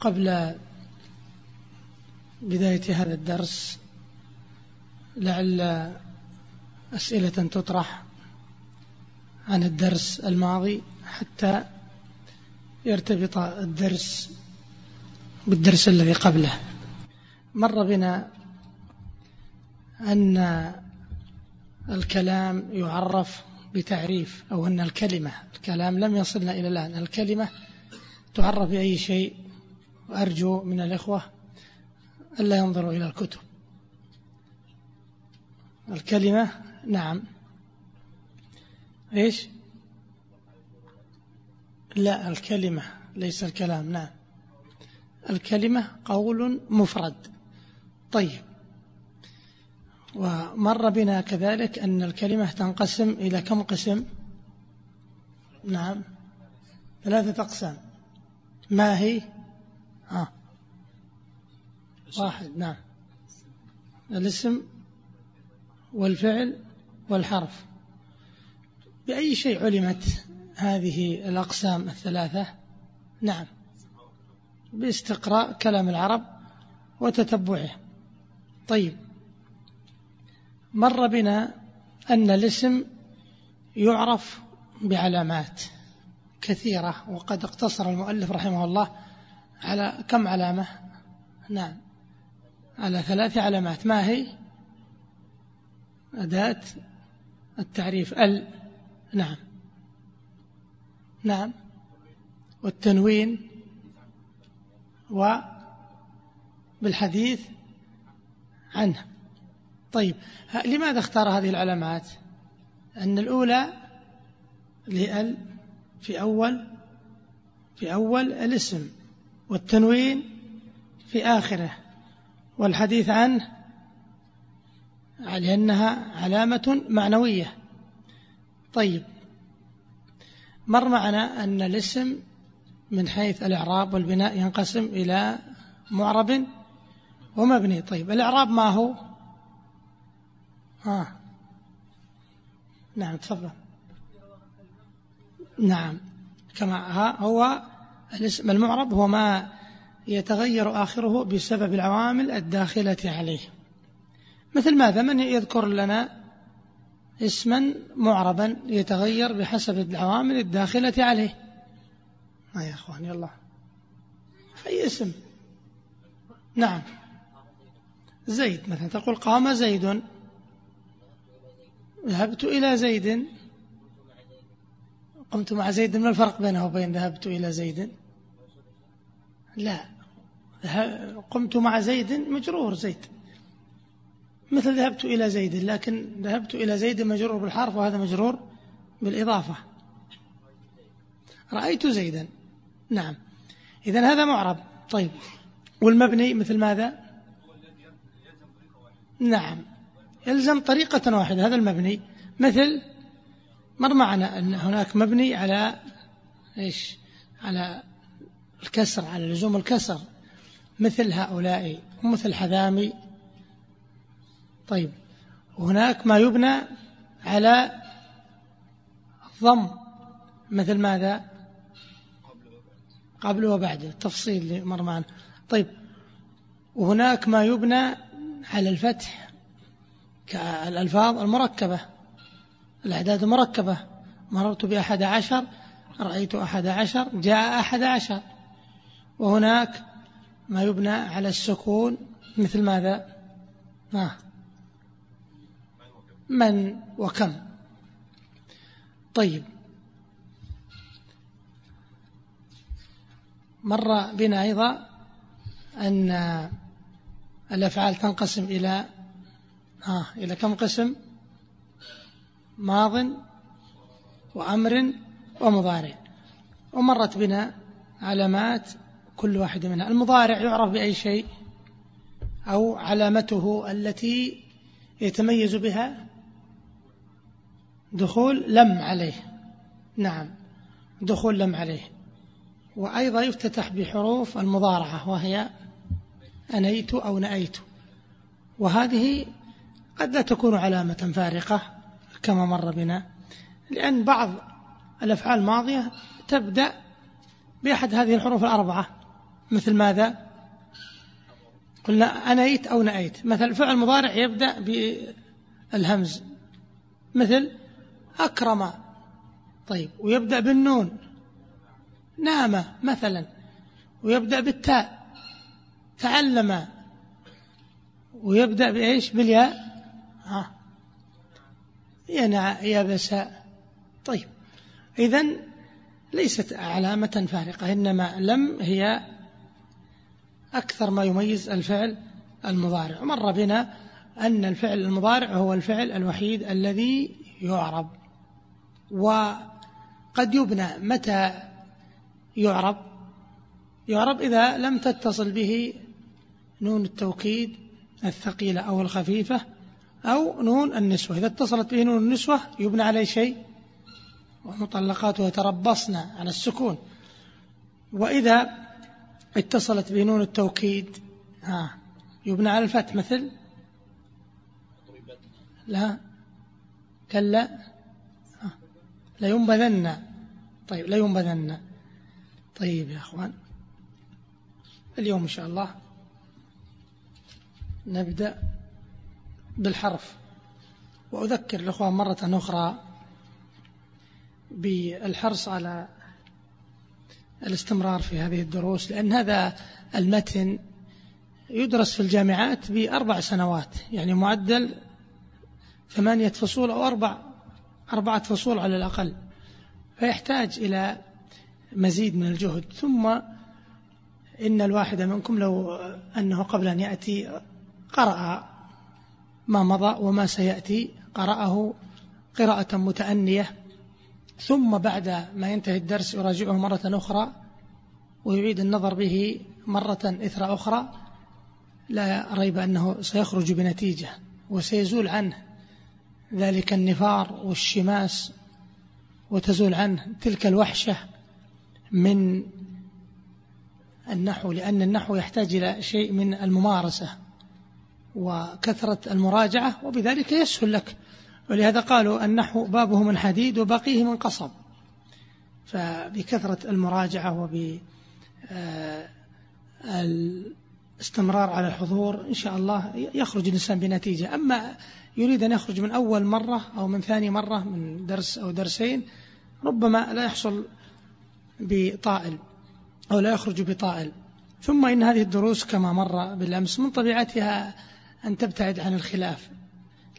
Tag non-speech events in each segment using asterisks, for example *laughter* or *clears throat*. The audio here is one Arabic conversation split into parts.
قبل بداية هذا الدرس لعل أسئلة تطرح عن الدرس الماضي حتى يرتبط الدرس بالدرس الذي قبله. مر بنا أن الكلام يعرف بتعريف أو أن الكلمة الكلام لم يصلنا إلى الآن الكلمة تعرف بأي شيء وأرجو من الإخوة ألا ينظروا إلى الكتب. الكلمة نعم. إيش؟ لا الكلمة ليس الكلام نعم. الكلمة قول مفرد. طيب. ومر بنا كذلك أن الكلمة تنقسم إلى كم قسم؟ نعم. ثلاثة أقسام. ما هي؟ ها. واحد نعم. الاسم والفعل والحرف. بأي شيء علمت هذه الأقسام الثلاثة؟ نعم. باستقراء كلام العرب وتتبعه. طيب. مر بنا أن الاسم يعرف بعلامات كثيرة وقد اقتصر المؤلف رحمه الله على كم علامة؟ نعم. على ثلاث علامات. ما هي؟ أداة التعريف. ال. نعم. نعم. والتنوين. وبالحديث عنه. طيب. لماذا اختار هذه العلامات؟ أن الأولى لأل في أول في أول الاسم. والتنوين في آخره والحديث عنه لأنها علامة معنوية. طيب مر معنا أن الاسم من حيث الإعراب والبناء ينقسم إلى معرب ومبني. طيب الإعراب ما هو؟ ها نعم تفضل. نعم كما ها هو الاسم المعرب هو ما يتغير آخره بسبب العوامل الداخلة عليه. مثل ماذا؟ من يذكر لنا اسما معربا يتغير بحسب العوامل الداخلة عليه؟ ما يا أخوان يلا. أي اسم؟ نعم. زيد مثلا تقول قام زيد. ذهبت إلى زيد. قمت مع زيد ما الفرق بينه وبين ذهبت إلى زيد؟ لا. قمت مع زيد مجرور زيد. مثل ذهبت إلى زيد لكن ذهبت إلى زيد مجرور بالحرف وهذا مجرور بالإضافة. رأيت زيدا. نعم. إذا هذا معرب. طيب. والمبني مثل ماذا؟ نعم. يلزم طريقة واحدة هذا المبني. مثل مر معنا أن هناك مبني على إيش؟ على الكسر على لزوم الكسر مثل هؤلاء ومثل حذامي. طيب وهناك ما يبنى على الضم مثل ماذا؟ قبل وبعد. التفصيل مر معنا. طيب وهناك ما يبنى على الفتح كالألفاظ المركبة. الأعداد المركبة مررت بأحد عشر رأيت أحد عشر جاء أحد عشر. وهناك ما يبنى على السكون. مثل ماذا؟ آه. من وكم؟ طيب. مر بنا أيضا أن الأفعال تنقسم إلى آه إلى كم قسم؟ ماض وأمر ومضارع. ومرت بنا علامات كل واحد منها. المضارع يعرف بأي شيء أو علامته التي يتميز بها؟ دخول لم عليه. نعم دخول لم عليه. وأيضا يفتتح بحروف المضارعة وهي أنيت أو نأيت. وهذه قد لا تكون علامة فارقة. كما مر بنا لأن بعض الأفعال الماضية تبدأ بأحد هذه الحروف الأربعة. مثل ماذا؟ قلنا أنيت أو نأيت. مثل فعل مضارع يبدأ بالهمز. مثل أكرم. طيب ويبدأ بالنون. نام مثلا. ويبدأ بالتاء. تعلم. ويبدأ بإيش؟ بالياء. ها. ينع يبس طيب إذا ليست علامة فارقة إنما لم هي أكثر ما يميز الفعل المضارع. مر بنا أن الفعل المضارع هو الفعل الوحيد الذي يعرب وقد يبنى متى يعرب؟ يعرب إذا لم تتصل به نون التوكيد الثقيلة أو الخفيفة أو نون النسوة. إذا اتصلت به نون النسوة يبنى عليه شيء ومطلقات يتربصن على السكون. وإذا اتصلت بنون التوكيد ها يبنى على الفتح مثل لا كلا لا ينبذن طيب لا ينبذن طيب يا أخوان اليوم إن شاء الله نبدأ بالحرف. وأذكر الأخوان مرة أخرى بالحرص على الاستمرار في هذه الدروس لأن هذا المتن يدرس في الجامعات بأربع سنوات يعني معدل ثمانية فصول أو أربع أربعة فصول على الأقل. فيحتاج إلى مزيد من الجهد. ثم إن الواحد منكم لو أنه قبل أن يأتي قرأ ما مضى وما سيأتي قرأه قراءة متأنية. ثم بعد ما ينتهي الدرس يراجعه مرة أخرى ويعيد النظر به مرة إثر أخرى لا ريب أنه سيخرج بنتيجة وسيزول عنه ذلك النفار والشماس وتزول عنه تلك الوحشة من النحو لأن النحو يحتاج إلى شيء من الممارسة. وكثرة المراجعة وبذلك يسهل لك. ولهذا قالوا النحو بابه من حديد وباقيه من قصب. فبكثرة المراجعة وب آه، الاستمرار على الحضور إن شاء الله يخرج الإنسان بنتيجة. أما يريد أن يخرج من أول مرة أو من ثاني مرة من درس أو درسين ربما لا يحصل بطائل أو لا يخرج بطائل. ثم إن هذه الدروس كما مر بالأمس من طبيعتها أن تبتعد عن الخلاف.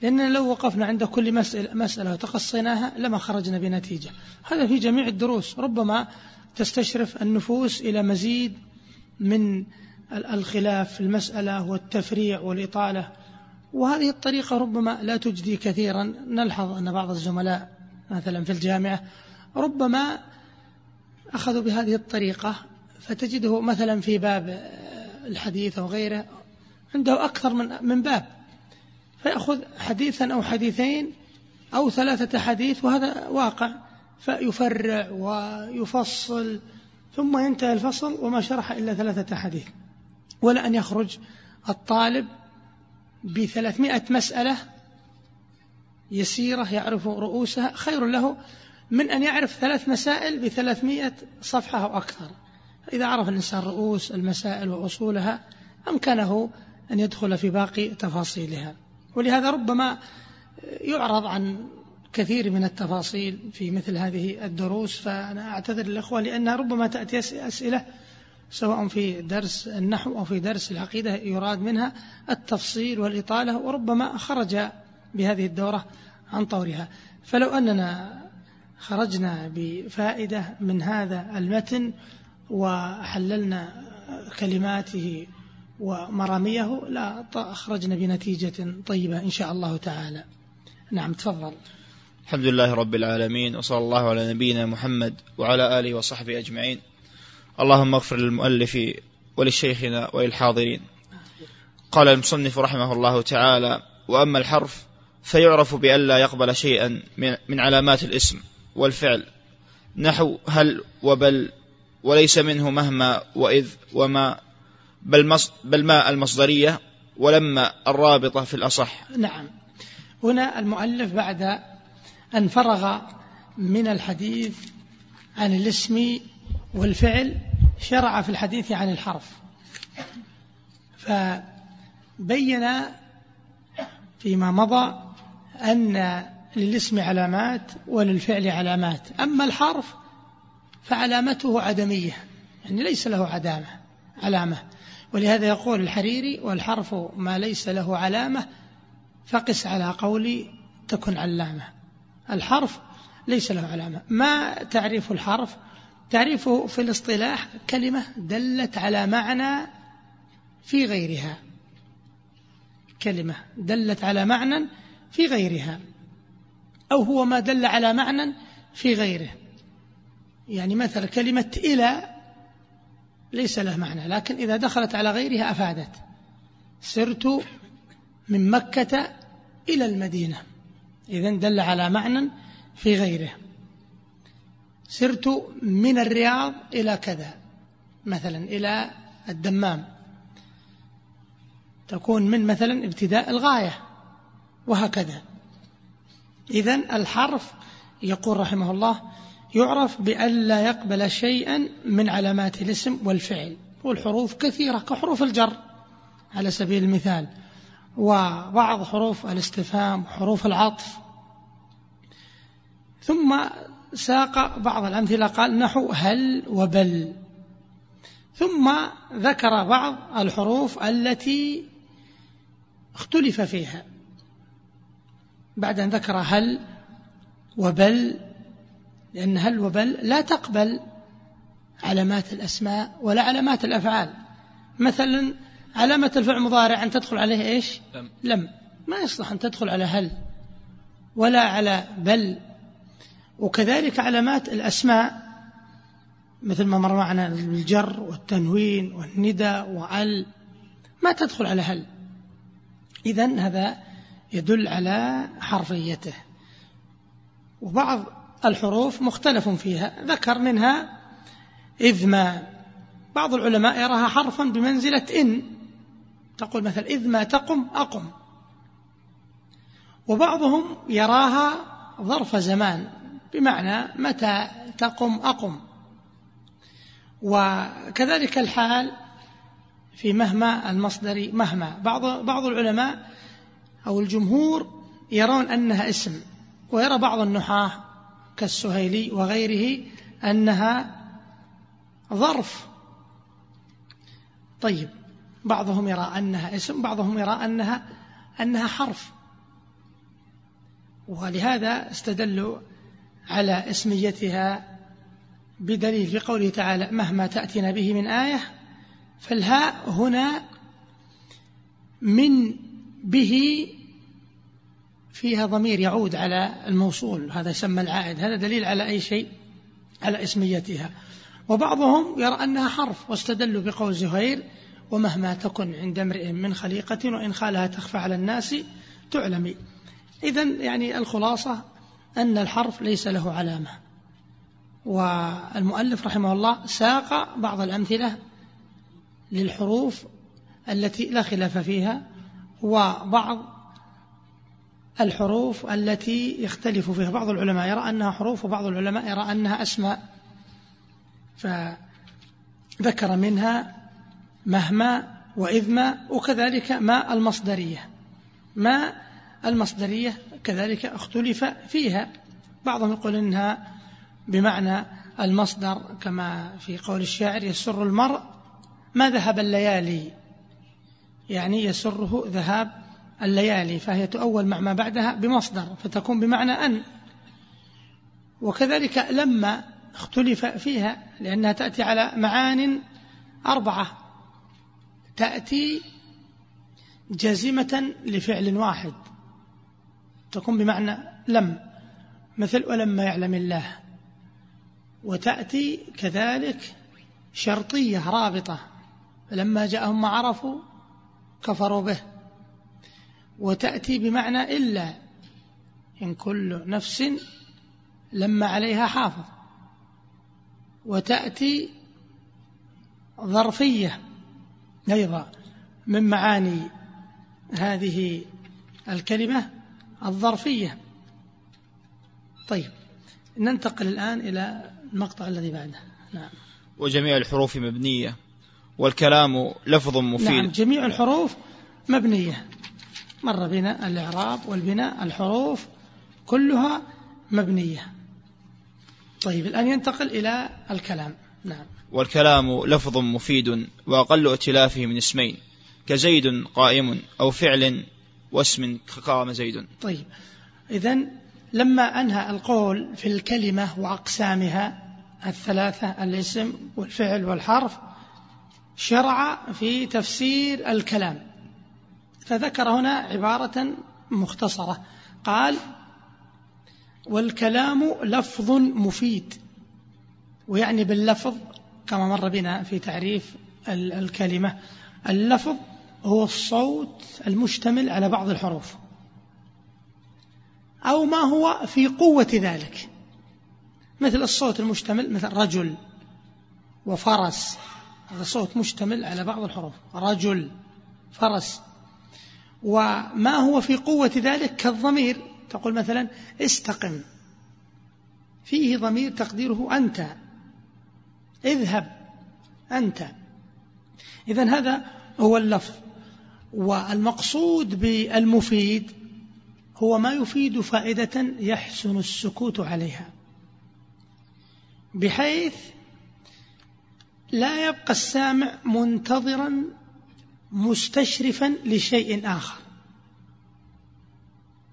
لأننا لو وقفنا عند كل مسألة, مسألة وتقصيناها لما خرجنا بنتيجة. هذا في جميع الدروس. ربما تستشرف النفوس إلى مزيد من الخلاف في المسألة والتفريع والإطالة. وهذه الطريقة ربما لا تجدي كثيرا. نلحظ أن بعض الزملاء مثلا في الجامعة ربما أخذوا بهذه الطريقة. فتجده مثلا في باب الحديث أو غيره عنده أكثر من من باب. فيأخذ حديثا أو حديثين أو ثلاثة حديث وهذا واقع. فيفرع ويفصل ثم ينتهي الفصل وما شرح إلا ثلاثة حديث. ولا أن يخرج الطالب بثلاثمائة مسألة يسيرة يعرف رؤوسها. خير له من أن يعرف ثلاث مسائل بثلاثمائة صفحة أو أكثر. إذا عرف الإنسان رؤوس المسائل وأصولها أمكنه أن يدخل في باقي تفاصيلها. ولهذا ربما يعرض عن كثير من التفاصيل في مثل هذه الدروس فأنا أعتذر للإخوة لأنها ربما تأتي أسئلة سواء في درس النحو أو في درس العقيدة يراد منها التفصيل والإطالة وربما خرج بهذه الدورة عن طورها. فلو أننا خرجنا بفائدة من هذا المتن وحللنا كلماته ومراميه لا أخرجنا بنتيجة طيبة إن شاء الله تعالى. نعم تفضل. الحمد لله رب العالمين وصلى الله على نبينا محمد وعلى آله وصحبه أجمعين. اللهم اغفر للمؤلف ولشيخنا وللحاضرين. قال المصنف رحمه الله تعالى وأما الحرف فيعرف بأن لا يقبل شيئا من علامات الاسم والفعل. نحو هل وبل وليس منه مهما وإذ وما بل, ما المصدرية ولما الرابطة في الأصح. نعم. هنا المؤلف بعد أن فرغ من الحديث عن الاسم والفعل شرع في الحديث عن الحرف. فبين فيما مضى أن للاسم علامات وللفعل علامات. أما الحرف فعلامته عدمية يعني ليس له علامة علامة. ولهذا يقول الحريري والحرف ما ليس له علامة فقس على قولي تكن علامة. الحرف ليس له علامة. ما تعريف الحرف؟ تعريفه في الاصطلاح كلمة دلت على معنى في غيرها. كلمة دلت على معنى في غيرها. أو هو ما دل على معنى في غيره. يعني مثلا كلمة إلى ليس له معنى لكن إذا دخلت على غيرها أفادت. سرت من مكة إلى المدينة. إذن دل على معنى في غيره. سرت من الرياض إلى كذا مثلا إلى الدمام. تكون من مثلا ابتداء الغاية وهكذا. إذا الحرف يقول رحمه الله يعرف بأن لا يقبل شيئا من علامات الاسم والفعل والحروف كثيرة كحروف الجر على سبيل المثال وبعض حروف الاستفهام وحروف العطف. ثم ساق بعض الأمثلة قال نحو هل وبل. ثم ذكر بعض الحروف التي اختلف فيها. بعد أن ذكر هل وبل لأن هل وبل لا تقبل علامات الأسماء ولا علامات الأفعال. مثلا علامة الفعل المضارع أن تدخل عليه إيش؟ لم, لم. ما يصلح أن تدخل على هل ولا على بل. وكذلك علامات الأسماء مثل ما مر معنا الجر والتنوين والندى وعل ما تدخل على هل. إذا هذا يدل على حرفيته. وبعض الحروف مختلف فيها. ذكر منها إذ ما. بعض العلماء يراها حرفا بمنزلة إن. تقول مثلا إذ ما تقم أقم. وبعضهم يراها ظرف زمان بمعنى متى تقم أقم. وكذلك الحال في مهما المصدر مهما. بعض بعض العلماء أو الجمهور يرون أنها اسم. ويرى بعض النحاة كالسهيلي وغيره أنها ظرف. طيب بعضهم يرى أنها اسم بعضهم يرى أنها أنها حرف. ولهذا استدلوا على اسميتها بدليل في قوله تعالى مهما تأتينا به من آية فالهاء هنا من به فيها ضمير يعود على الموصول هذا يسمى العائد هذا دليل على أي شيء؟ على اسميتها. وبعضهم يرى أنها حرف واستدلوا بقول زهير ومهما تكن عند امرئ من خليقة وإن خالها تخفى على الناس تعلمي إذا يعني الخلاصة أن الحرف ليس له علامة. والمؤلف رحمه الله ساق بعض الأمثلة للحروف التي لا خلاف فيها وبعض الحروف التي يختلف فيها بعض العلماء يرى أنها حروف وبعض العلماء يرى أنها أسماء. فذكر منها مهما وإذما وكذلك ما المصدرية. ما المصدرية كذلك اختلف فيها. بعضهم يقول إنها بمعنى المصدر كما في قول الشاعر يسر المرء ما ذهب الليالي. يعني يسره ذهاب الليالي فهي تؤول مع ما بعدها بمصدر فتكون بمعنى أن. وكذلك لما اختلف فيها لأنها تأتي على معان أربعة. تأتي جازمة لفعل واحد. تكون بمعنى لم مثل ولما يعلم الله. وتأتي كذلك شرطية رابطة. فلما جاءهم ما عرفوا كفروا به. وتأتي بمعنى إلا. إن كل نفس لما عليها حافظ. وتأتي ظرفية أيضا من معاني هذه الكلمة الظرفية. طيب ننتقل الآن إلى المقطع الذي بعده. نعم. وجميع الحروف مبنية والكلام لفظ مفيد. نعم جميع الحروف مبنية. مر بنا الإعراب والبناء الحروف كلها مبنية. طيب الآن ينتقل إلى الكلام. نعم. والكلام لفظ مفيد وأقل ائتلافه من اسمين كزيد قائم أو فعل واسم كقام زيد. طيب إذا لما أنهى القول في الكلمة وأقسامها الثلاثة الاسم والفعل والحرف شرع في تفسير الكلام. فذكر هنا عبارة مختصرة. قال والكلام لفظ مفيد ويعني باللفظ كما مر بنا في تعريف الكلمة. اللفظ هو الصوت المشتمل على بعض الحروف أو ما هو في قوة ذلك. مثل الصوت المشتمل مثل رجل وفرس هذا صوت مشتمل على بعض الحروف. رجل فرس. وما هو في قوة ذلك كالضمير؟ تقول مثلا استقم. فيه ضمير تقديره أنت. اذهب أنت. إذا هذا هو اللفظ. والمقصود بالمفيد هو ما يفيد فائدة يحسن السكوت عليها. بحيث لا يبقى السامع منتظرا مستشرفا لشيء آخر.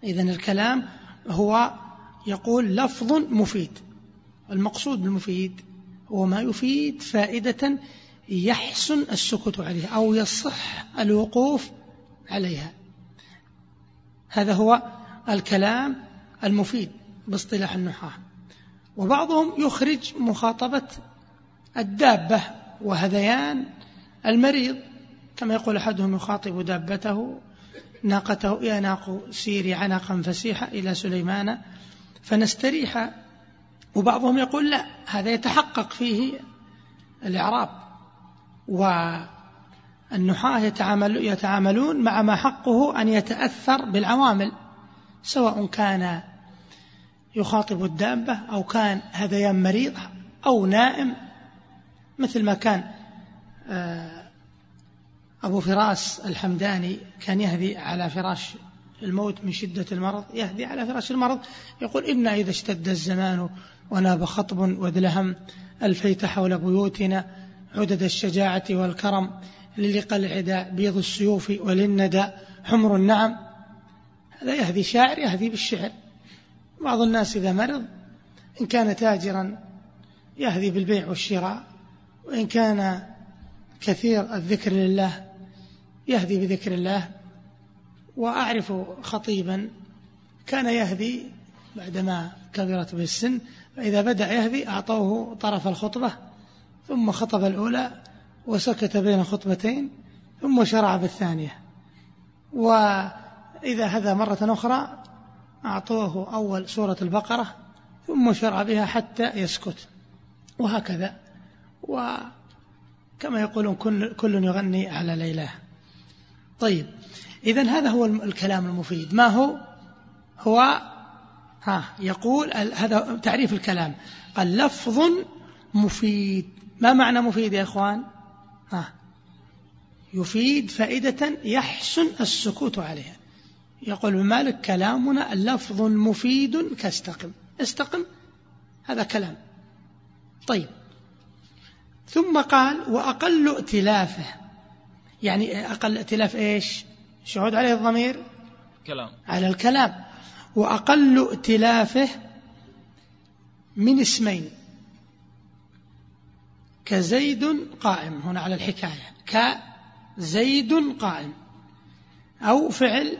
إذا الكلام هو يقول لفظ مفيد. المقصود بالمفيد هو ما يفيد فائدة يحسن السكوت عليها أو يصح الوقوف عليها. هذا هو الكلام المفيد باصطلاح النحاة. وبعضهم يخرج مخاطبة الدابة وهذيان المريض كما يقول أحدهم يخاطب دابته ناقته يا ناق سيري عنقا فسيحة إلى سليمان فنستريح. وبعضهم يقول لا هذا يتحقق فيه الإعراب والنحاة يتعامل يتعاملون مع ما حقه أن يتأثر بالعوامل سواء كان يخاطب الدابة أو كان هذيان مريض أو نائم مثل ما كان آه، أبو فراس الحمداني كان يهدي على فراش الموت من شدة المرض يهدي على فراش المرض. يقول إنا إذا اشتد الزمان وناب خطب وذلهم ألفيت حول بيوتنا عدد الشجاعة والكرم للقى العدا بيض السيوف وللندى حمر النعم. هذا يهدي شاعر يهدي بالشعر. بعض الناس إذا مرض إن كان تاجرا يهدي بالبيع والشراء وإن كان كثير الذكر لله يهدي بذكر الله وأعرف خطيبا كان يهدي بعدما كبرت به السن فإذا بدأ يهدي أعطوه طرف الخطبة ثم خطب الأولى وسكت بين خطبتين ثم شرع بالثانية. وإذا هذا مرة أخرى أعطوه أول سورة البقرة ثم شرع بها حتى يسكت. وهكذا. وكما يقولون كل, كل يغني على ليلاه. طيب إذا هذا هو الكلام المفيد. ما هو؟ هو ها يقول هذا تعريف الكلام. قال لفظ مفيد. ما معنى مفيد يا إخوان؟ ها يفيد فائدة يحسن السكوت عليها. يقول ابن مالك كلامنا لفظ مفيد كاستقم. استقم هذا كلام. طيب ثم قال وأقل ائتلافه. يعني أقل ائتلاف إيش؟ شهود عليه الضمير؟ كلام. على الكلام. وأقل ائتلافه من اسمين. كزيد قائم هنا على الحكاية. كزيد قائم. أو فعل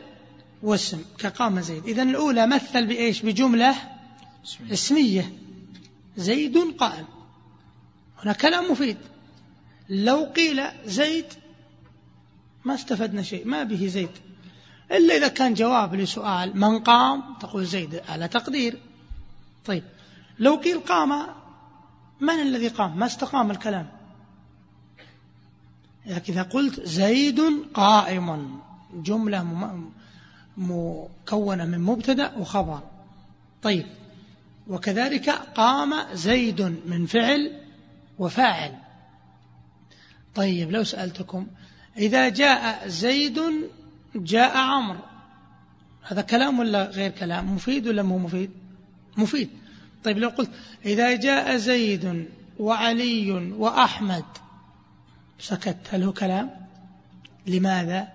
واسم كقام زيد. إذا الأولى مثل بإيش؟ بجملة اسمية. زيد قائم. هنا كلام مفيد. لو قيل زيد ما استفدنا شيء ما به زيد. إلا إذا كان جواب لسؤال من قام؟ تقول زيد على تقدير. طيب لو قيل قام من الذي قام؟ ما استقام الكلام. لكن إذا قلت زيد قائم جملة مكونة من مبتدأ وخبر. طيب وكذلك قام زيد من فعل وفاعل. طيب لو سألتكم إذا جاء زيد جاء عمرو. هذا كلام ولا غير كلام؟ مفيد ولا مو مفيد؟ مفيد. طيب لو قلت إذا جاء زيد وعلي وأحمد سكت. هل هو كلام؟ لماذا؟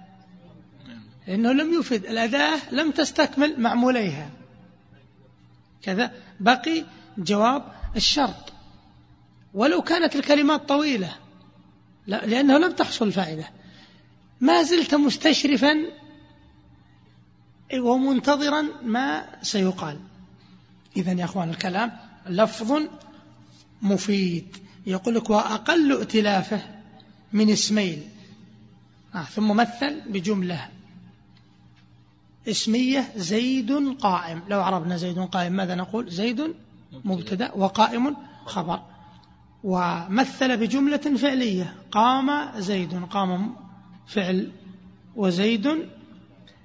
لأنه لم يفد. الأداة لم تستكمل معموليها. كذا. بقي جواب الشرط. ولو كانت الكلمات طويلة. لأنه لم تحصل الفائدة ما زلت مستشرفا ومنتظرا ما سيقال. إذا يا أخوان الكلام لفظ مفيد. يقول لك وأقل ائتلافه من اسمين. آه ثم مثل بجملة. اسمية زيد قائم. لو عرفنا زيد قائم ماذا نقول؟ زيد مبتدأ وقائم خبر. ومثل بجملة فعلية. قام زيد قام فعل وزيد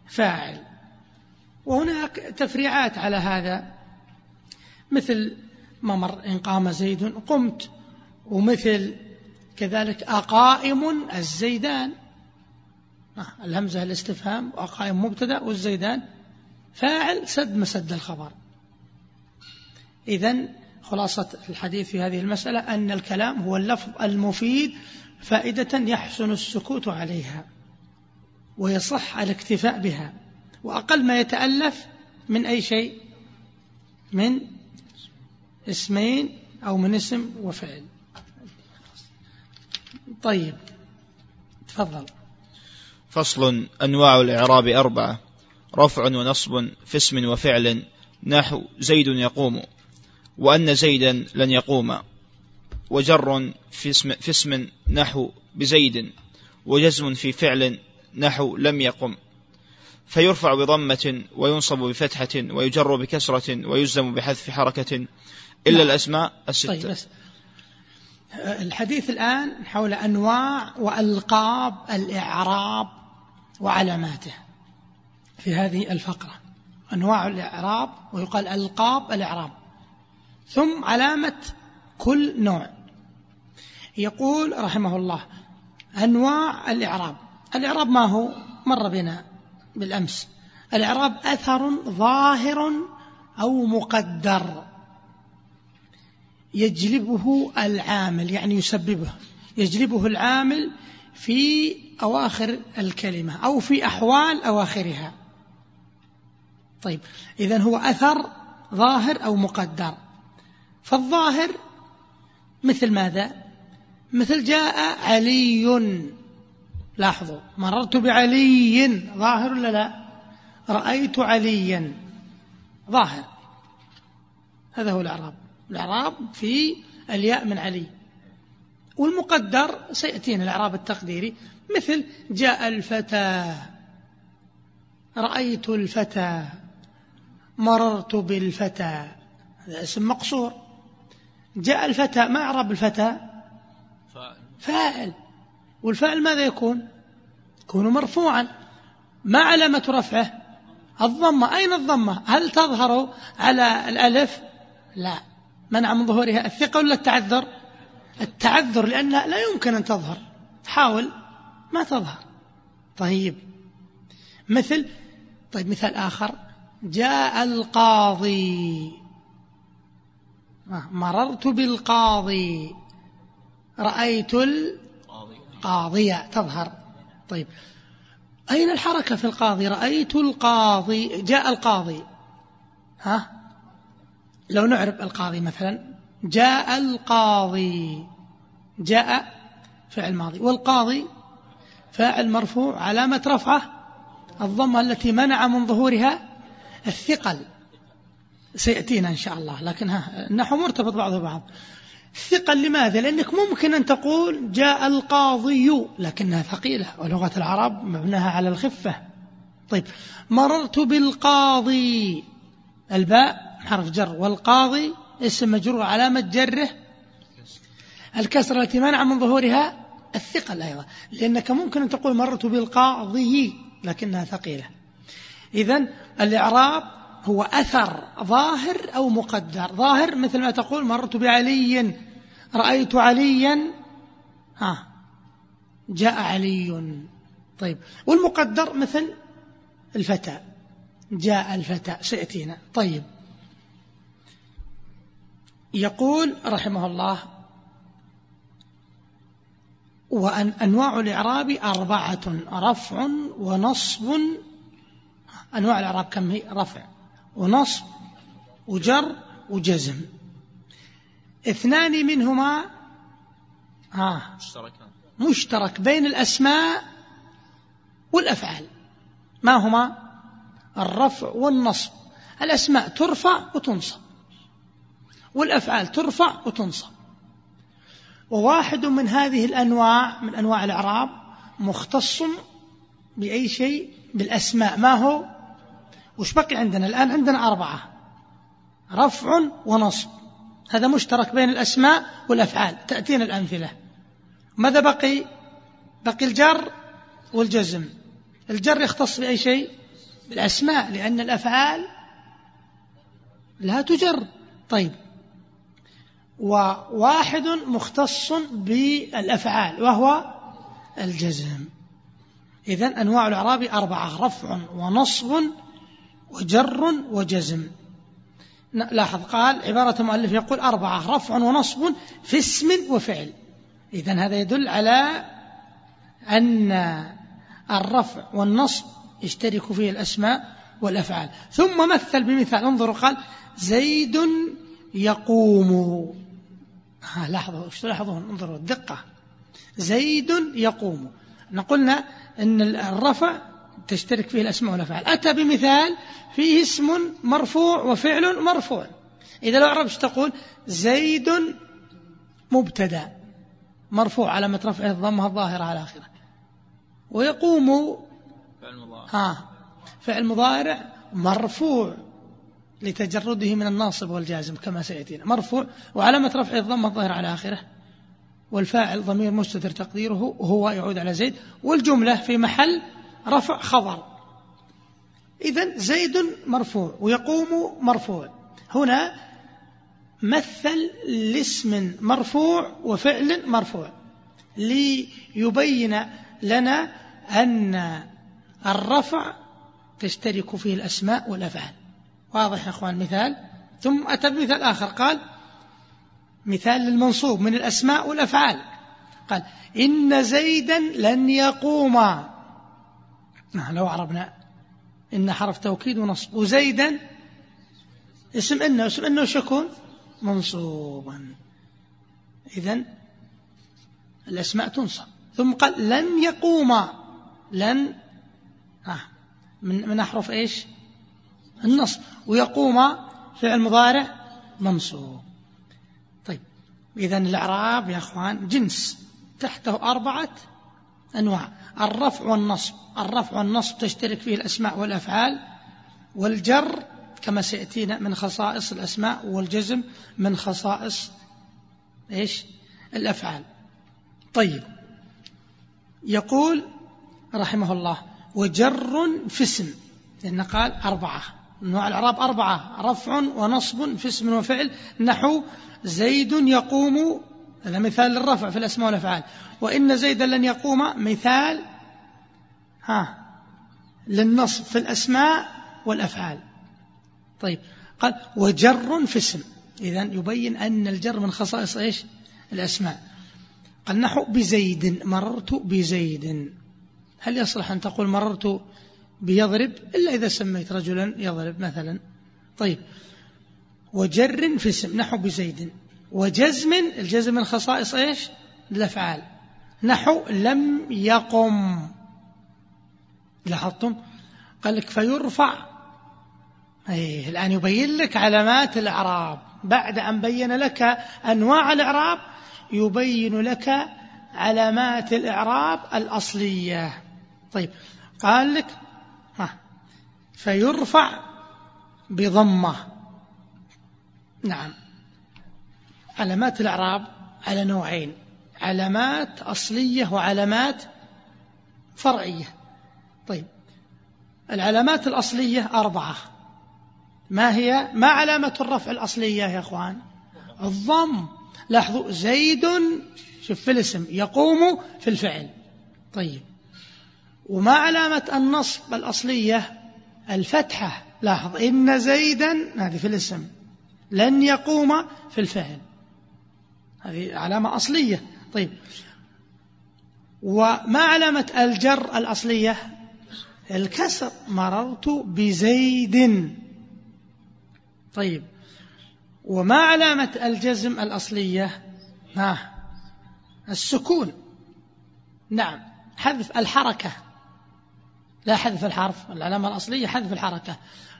فاعل. وهناك تفريعات على هذا مثل ما مر إن قام زيد قمت ومثل كذلك أقائم الزيدان. آه، الهمزة الاستفهام وأقائم مبتدا والزيدان فاعل سد مسد الخبر. إذا خلاصة الحديث في هذه المسألة أن الكلام هو اللفظ المفيد فائدة يحسن السكوت عليها ويصح الاكتفاء بها وأقل ما يتألف من أي شيء من اسمين أو من اسم وفعل. طيب تفضل. فصل أنواع الإعراب أربعة. رفع ونصب في اسم وفعل نحو زيد يقوم وأن زيدا لن يقوم. وجر في اسم, في اسم نحو بزيد وجزم في فعل نحو لم يقم. فيرفع بضمة وينصب بفتحة ويجر بكسرة ويزم بحذف حركة إلا نعم. الأسماء الستة. طيب بس. الحديث الآن حول أنواع وألقاب الإعراب وعلاماته في هذه الفقرة. أنواع الإعراب ويقال ألقاب الإعراب. ثم علامة كل نوع. يقول رحمه الله أنواع الإعراب. الإعراب ما هو؟ مر بنا بالأمس. الإعراب أثر ظاهر أو مقدر. يجلبه العامل يعني يسببه. يجلبه العامل في أواخر الكلمة أو في أحوال أواخرها. طيب إذا هو أثر ظاهر أو مقدر. فالظاهر مثل ماذا؟ مثل جاء علي. لاحظوا مررت بعلي. ظاهر ولا لا؟ رأيت عليا. ظاهر. هذا هو الإعراب. الإعراب في الياء من علي. والمقدر سيأتينا الإعراب التقديري. مثل جاء الفتى. رأيت الفتى. مررت بالفتى. هذا اسم مقصور. جاء الفتى ما أعرب الفتى؟ فاعل. والفاعل ماذا يكون؟ يكون مرفوعا. ما علامة رفعه؟ الضمة. أين الضمة؟ هل تظهر على الألف؟ لا. منع من ظهورها الثقة ولا التعذر؟ التعذر لأنها لا يمكن أن تظهر. حاول ما تظهر. طيب. مثل طيب مثال آخر. جاء القاضي. مررت بالقاضي. رأيت القاضية تظهر. طيب. أين الحركة في القاضي؟ رأيت القاضي. جاء القاضي. ها؟ لو نعرف القاضي مثلا. جاء القاضي. جاء فعل ماضي. والقاضي فاعل مرفوع علامة رفعه الضمة التي منع من ظهورها الثقل. سيأتينا إن شاء الله. لكن ها النحو مرتبط بعضه بعض ثقل لماذا؟ لأنك ممكن أن تقول جاء القاضي لكنها ثقيلة ولغة العرب مبناها على الخفة. طيب مررت بالقاضي. الباء حرف جر والقاضي اسم مجرور علامة جره الكسرة التي منع من ظهورها الثقل أيضا لأنك ممكن أن تقول مررت بالقاضي لكنها ثقيلة. إذا الإعراب هو أثر ظاهر أو مقدر. ظاهر مثل ما تقول مررت بعلي رأيت عليا. ها جاء علي. طيب والمقدر مثل الفتى. جاء الفتى سيأتينا. طيب. يقول رحمه الله وأن أنواع الإعراب أربعة رفع ونصب. أنواع الإعراب كم هي؟ رفع. ونصب وجر وجزم. اثنان منهما ها مشترك بين الأسماء والأفعال. ما هما؟ الرفع والنصب. الأسماء ترفع وتنصب. والأفعال ترفع وتنصب. وواحد من هذه الأنواع من أنواع الإعراب مختص بأي شيء بالأسماء. ما هو؟ وش بقي عندنا الآن؟ عندنا أربعة. رفع ونصب. هذا مشترك بين الأسماء والأفعال. تأتينا الأمثلة ماذا بقي؟ بقي الجر والجزم. الجر يختص بأي شيء؟ بالأسماء لأن الأفعال لا تجر. طيب. وواحد مختص بالأفعال وهو الجزم. إذا أنواع الإعراب أربعة رفع ونصب وجر وجزم. لاحظ قال عبارة المؤلف يقول أربعة رفع ونصب في اسم وفعل. إذا هذا يدل على أن الرفع والنصب يشترك فيه الأسماء والأفعال. ثم مثل بمثال انظروا قال زيد يقوم. ها لاحظوا تلاحظون؟ انظروا الدقة زيد يقوم. قلنا أن الرفع تشترك فيه الأسماء والأفعال. أتى بمثال فيه اسم مرفوع وفعل مرفوع. إذا لو عرفت تقول؟ زيد مبتدأ. مرفوع علامة رفعه الضمة الظاهرة على آخره. ويقوم فعل مضارع. ها فعل مضارع مرفوع لتجرده من الناصب والجازم كما سيأتينا. مرفوع وعلامة رفعه الضمة الظاهرة على آخره. والفاعل ضمير مستتر تقديره هو يعود على زيد. والجملة في محل رفع خبر إذا زيد مرفوع ويقوم مرفوع. هنا مثل لاسم مرفوع وفعل مرفوع ليبين لنا أن الرفع تشترك فيه الأسماء والأفعال. واضح يا أخوان مثال ثم أتى بمثال آخر قال مثال للمنصوب من الأسماء والأفعال. قال إن زيدا لن يقوم. لو عربنا إن حرف توكيد ونصب وزيدا اسم إنه اسم إنه شكون منصوبا. إذا الأسماء تنصب. ثم قال لن يقوم. لن آه من من أحرف إيش؟ النصب. ويقوم فعل مضارع منصوب. طيب إذا الإعراب يا أخوان جنس تحته أربعة أنواع. الرفع والنصب. الرفع والنصب تشترك فيه الأسماء والأفعال والجر كما سيأتينا من خصائص الأسماء والجزم من خصائص إيش؟ الأفعال. طيب. يقول رحمه الله وجر في اسم. لأن قال أربعة. نوع الأعراب أربعة رفع ونصب في اسم وفعل. نحو زيد يقوم هذا مثال للرفع في الأسماء والأفعال. وإن زيدا لن يقوم مثال ها للنصب في الأسماء والأفعال. طيب قال وجر في اسم إذا يبين أن الجر من خصائص إيش؟ الأسماء. قال نحو بزيد مررت بزيد. هل يصلح أن تقول مررت بيضرب؟ إلا إذا سميت رجلا يضرب مثلا. طيب وجر في اسم نحو بزيد. وجزم الجزم من خصائص إيش؟ الأفعال. نحو لم يقم. لاحظتم؟ قال لك فيرفع. أيه الآن يبين لك علامات الإعراب. بعد أن بين لك أنواع الإعراب يبين لك علامات الإعراب الأصلية. طيب قال لك ها فيرفع بضمة. نعم. علامات الإعراب على نوعين علامات أصلية وعلامات فرعية. طيب العلامات الأصلية أربعة. ما هي؟ ما علامة الرفع الأصلية يا أخوان؟ الضم. لاحظوا زيد شوف في الاسم يقوم في الفعل. طيب وما علامة النصب الأصلية؟ الفتحة. لاحظ إن زيدا هذه في الاسم لن يقوم في الفعل. هذه علامة أصلية. طيب. وما علامة الجر الأصلية؟ الكسر. مررت بزيد. طيب. وما علامة الجزم الأصلية؟ ها. السكون. نعم. حذف الحركة. لا حذف الحرف. العلامة الأصلية حذف الحركة.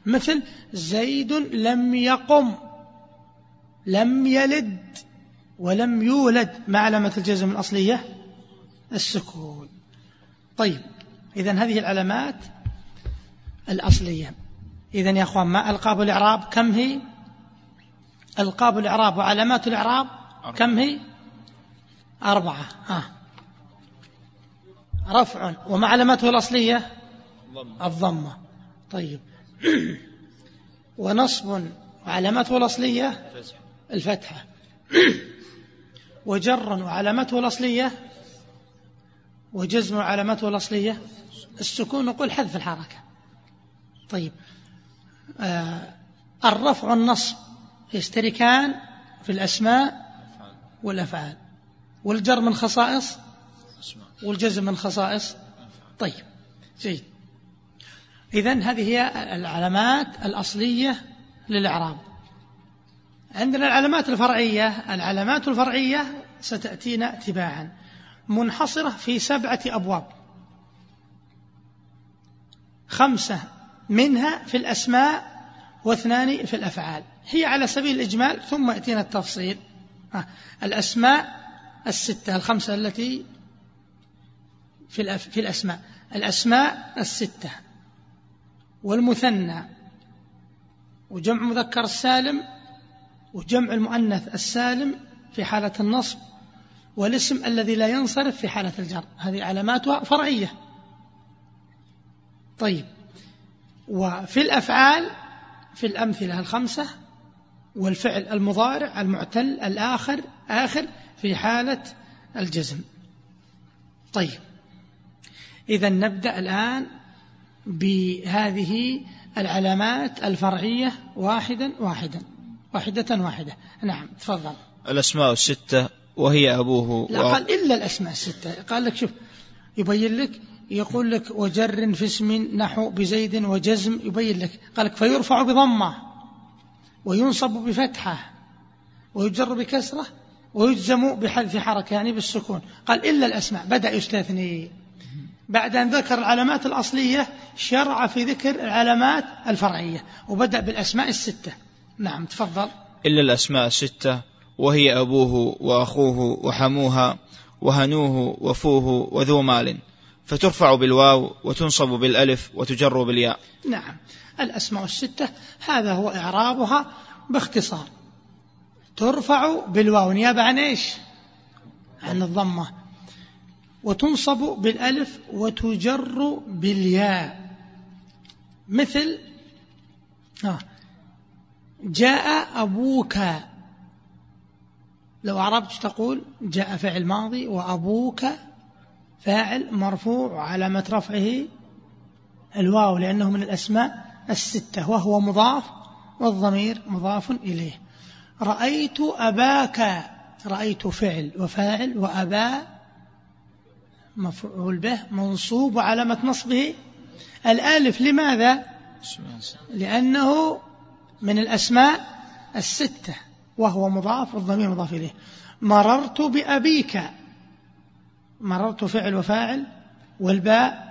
مثل زيد لم يقم لم يلد. ولم يولد ما علامة الجزم الأصلية؟ السكون. طيب إذا هذه العلامات الأصلية. إذا يا أخوان ما ألقاب الإعراب؟ كم هي؟ ألقاب الإعراب وعلامات الإعراب؟ كم هي؟ أربعة. ها رفع. وما علامته الأصلية؟ الضمة. طيب. *clears throat* ونصب. وعلامته الأصلية؟ الفتحة *clears throat* وجر وعلامته الأصلية؟ وجزم وعلامته الأصلية؟ السكون نقول حذف الحركة. طيب. آه الرفع والنصب يشتركان في الأسماء والأفعال. والجر من خصائص؟ والجزم من خصائص؟ طيب. جيد. إذا هذه هي العلامات الأصلية للإعراب. عندنا العلامات الفرعية. العلامات الفرعية ستأتينا تباعا منحصرة في سبعة أبواب. خمسة منها في الأسماء واثنان في الأفعال. هي على سبيل الإجمال ثم يأتينا التفصيل. الأسماء الستة الخمسة التي في, في الأسماء. الأسماء الستة. والمثنى. وجمع مذكر السالم وجمع المؤنث السالم في حالة النصب والاسم الذي لا ينصرف في حالة الجر. هذه علاماتها فرعية. طيب. وفي الأفعال في الأمثلة الخمسة والفعل المضارع المعتل الآخر آخر في حالة الجزم. طيب. إذا نبدأ الآن بهذه العلامات الفرعية واحدا واحدا واحدة واحدة. نعم تفضل. الأسماء الستة وهي أبوه لا قال إلا الأسماء الستة. قال لك شوف يبين لك يقول لك وجر في اسم نحو بزيد وجزم يبين لك. قال لك فيرفع بضمة وينصب بفتحة ويجر بكسرة ويجزم بحذف حركة يعني بالسكون. قال إلا الأسماء. بدأ يستثني. بعد أن ذكر العلامات الأصلية شرع في ذكر العلامات الفرعية وبدأ بالأسماء الستة. نعم تفضل. إلا الأسماء الستة. وهي أبوه وأخوه وحموها وهنوه وفوه وذو مال. فترفع بالواو وتنصب بالألف وتجر بالياء. نعم. الأسماء الستة هذا هو إعرابها باختصار. ترفع بالواو. نيابة عن إيش؟ عن الضمة. وتنصب بالألف وتجر بالياء. مثل آه جاء أبوك. لو عربت تقول جاء فعل ماضي وأبوك فاعل مرفوع وعلامة رفعه الواو لأنه من الأسماء الستة وهو مضاف والضمير مضاف إليه. رأيت أباك رأيت فعل وفاعل وأبا مفعول به منصوب وعلامة نصبه. الألف لماذا؟ لأنه من الأسماء الستة. وهو مضاف والضمير مضاف إليه. مررت بأبيك. مررت فعل وفاعل والباء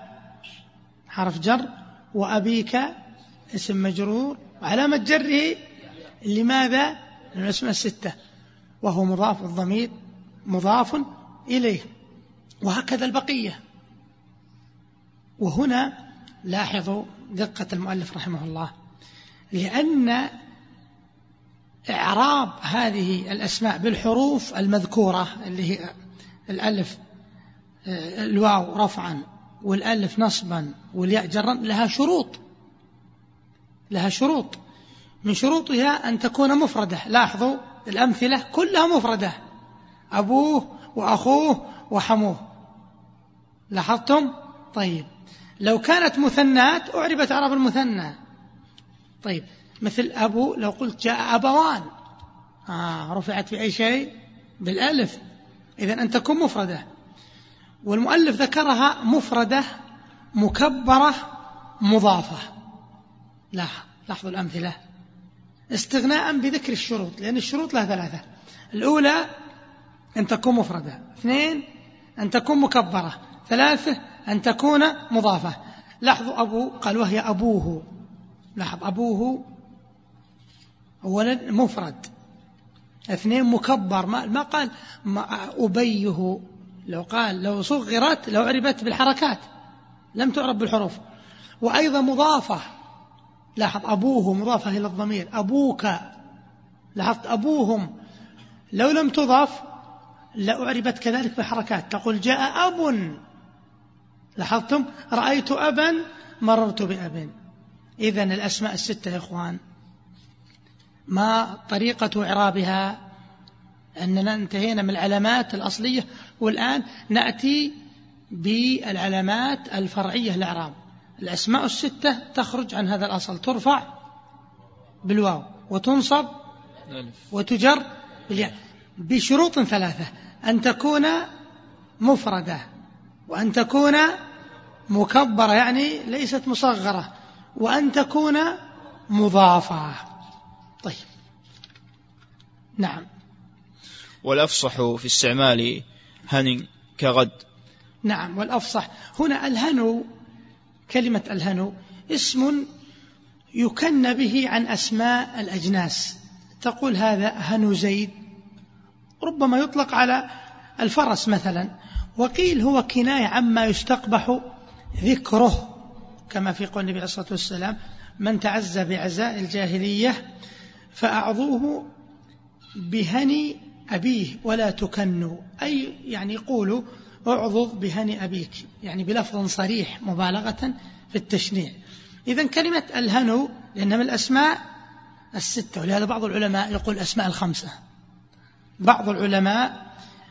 حرف جر وأبيك اسم مجرور. وعلامة جره لماذا؟ من الأسماء الستة. وهو مضاف الضمير مضاف إليه. وهكذا البقية. وهنا لاحظوا دقة المؤلف رحمه الله. لأن إعراب هذه الأسماء بالحروف المذكورة اللي هي الألف الواو رفعا والألف نصبا والياء جرا لها شروط. لها شروط. من شروطها أن تكون مفردة. لاحظوا الأمثلة كلها مفردة. أبوه وأخوه وحموه. لاحظتم؟ طيب. لو كانت مثنات أعربت عرب المثنى. طيب. مثل أبو لو قلت جاء أبوان. آه رفعت في أي شيء؟ بالألف. إذا أن تكون مفردة. والمؤلف ذكرها مفردة مكبرة مضافة. لاحظوا الأمثلة. استغناء بذكر الشروط لأن الشروط لها ثلاثة. الأولى أن تكون مفردة. اثنين أن تكون مكبرة. ثلاثة أن تكون مضافة. لاحظوا أبو قال وهي أبوه. لاحظ أبوه أولا مفرد. اثنين مكبر. ما, ما قال ما أبيه. لو قال لو صغرت لو عربت بالحركات. لم تعرب بالحروف. وأيضا مضافة. لاحظ أبوه مضافة إلى الضمير. أبوك. لاحظت أبوهم. لو لم تضاف لأعربت كذلك بالحركات. تقول جاء أب. لاحظتم؟ رأيت أبا مررت بأب. إذا الأسماء الستة يا إخوان. ما طريقة إعرابها أننا انتهينا من العلامات الأصلية والآن نأتي بالعلامات الفرعية الإعراب الأسماء الستة تخرج عن هذا الأصل ترفع بالواو وتنصب وتجر بالياء بشروط ثلاثة أن تكون مفردة وأن تكون مكبرة يعني ليست مصغرة وأن تكون مضافة. طيب. نعم. والأفصح في استعمال هن كغد. نعم والأفصح. هنا ألهنو كلمة ألهنو اسم يكن به عن أسماء الأجناس. تقول هذا هنو زيد. ربما يطلق على الفرس مثلا. وقيل هو كناية عما يستقبح ذكره. كما في قول النبي عليه الصلاة والسلام من تعزى بعزاء الجاهلية فأعظوه بهني أبيه ولا تكنوا. أي يعني يقولوا اعضض بهني أبيك. يعني بلفظ صريح مبالغة في التشنيع. إذا كلمة الهنو لأنها من الأسماء الستة ولهذا بعض العلماء يقول الأسماء الخمسة. بعض العلماء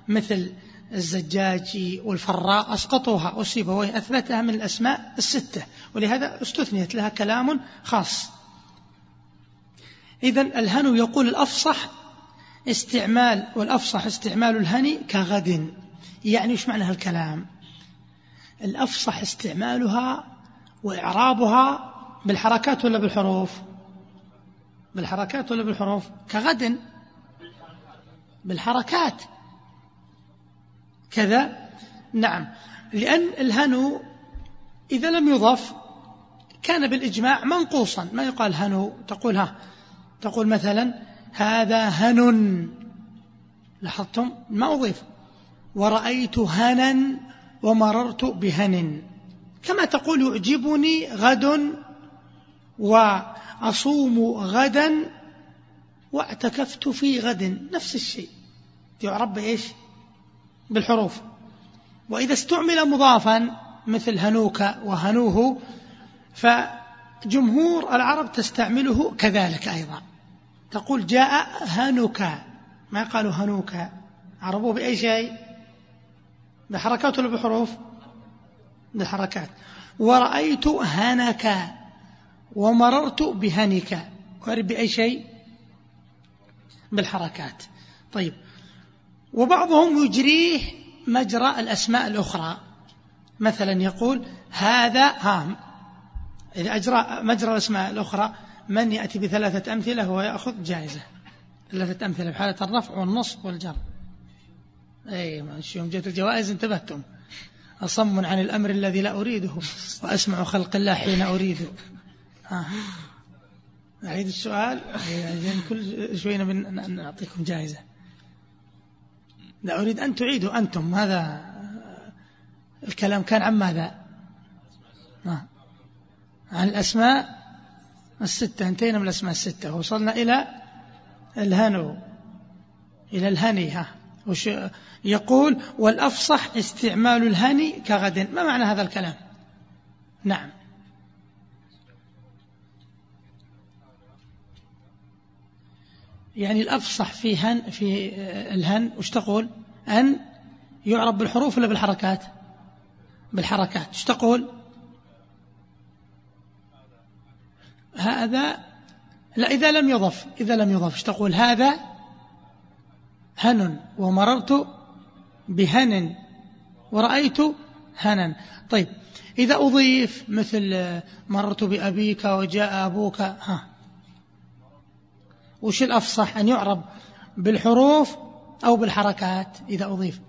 مثل الزجاجي والفراء أسقطوها أصيبها وهي أثبتها من الأسماء الستة. ولهذا استثنيت لها كلام خاص. إذا الهنو يقول الأفصح استعمال والأفصح استعمال الهني كغد. يعني إيش معنى هالكلام؟ الأفصح استعمالها وإعرابها بالحركات ولا بالحروف؟ بالحركات ولا بالحروف؟ كغد. بالحركات. كذا. نعم. لأن الهنو إذا لم يضف كان بالإجماع منقوصا. ما يقال هنو؟ تقول ها تقول مثلا هذا هن. لاحظتم؟ ما أضيف. ورأيت هنا ومررت بهن كما تقول يعجبني غد وأصوم غدا واعتكفت في غد. نفس الشيء. يعرب بإيش بالحروف. وإذا استعمل مضافا مثل هنوك وهنوه فجمهور العرب تستعمله كذلك أيضا. تقول جاء هنوك. ما قالوا هنوك؟ عربوه بأي شيء؟ بحركات ولا بحروف؟ بالحركات ورأيت هنك ومررت بهنك وأعرف بأي شيء؟ بالحركات. طيب. وبعضهم يجريه مجرى الأسماء الأخرى. مثلا يقول هذا هام. إذا أجرى مجرى الأسماء الأخرى. من يأتي بثلاثة أمثلة ويأخذ جائزة. ثلاثة أمثلة في حالة الرفع والنصب والجر. أي يوم جاءت الجوائز انتبهتم. أصم عن الأمر الذي لا أريده وأسمع خلق الله حين أريده آه. أعيد السؤال. كل شوية نعطيكم جائزة. لا أريد أن تعيدوا أنتم. هذا الكلام كان عن ماذا؟ آه. عن الأسماء الستة انتهينا من الأسماء الستة. وصلنا إلى الهنو إلى الهني ها. وش يقول والأفصح استعمال الهني كغد. ما معنى هذا الكلام؟ نعم. يعني الأفصح في هن في الهن وش تقول؟ أن يعرب بالحروف ولا بالحركات؟ بالحركات. إيش تقول؟ هذا لا إذا لم يضف إذا لم يضف تقول؟ هذا هن ومررت بهن ورأيت هنا. طيب إذا أضيف مثل مررت بأبيك وجاء أبوك ها. وش الأفصح؟ أن يعرب بالحروف أو بالحركات إذا أضيف.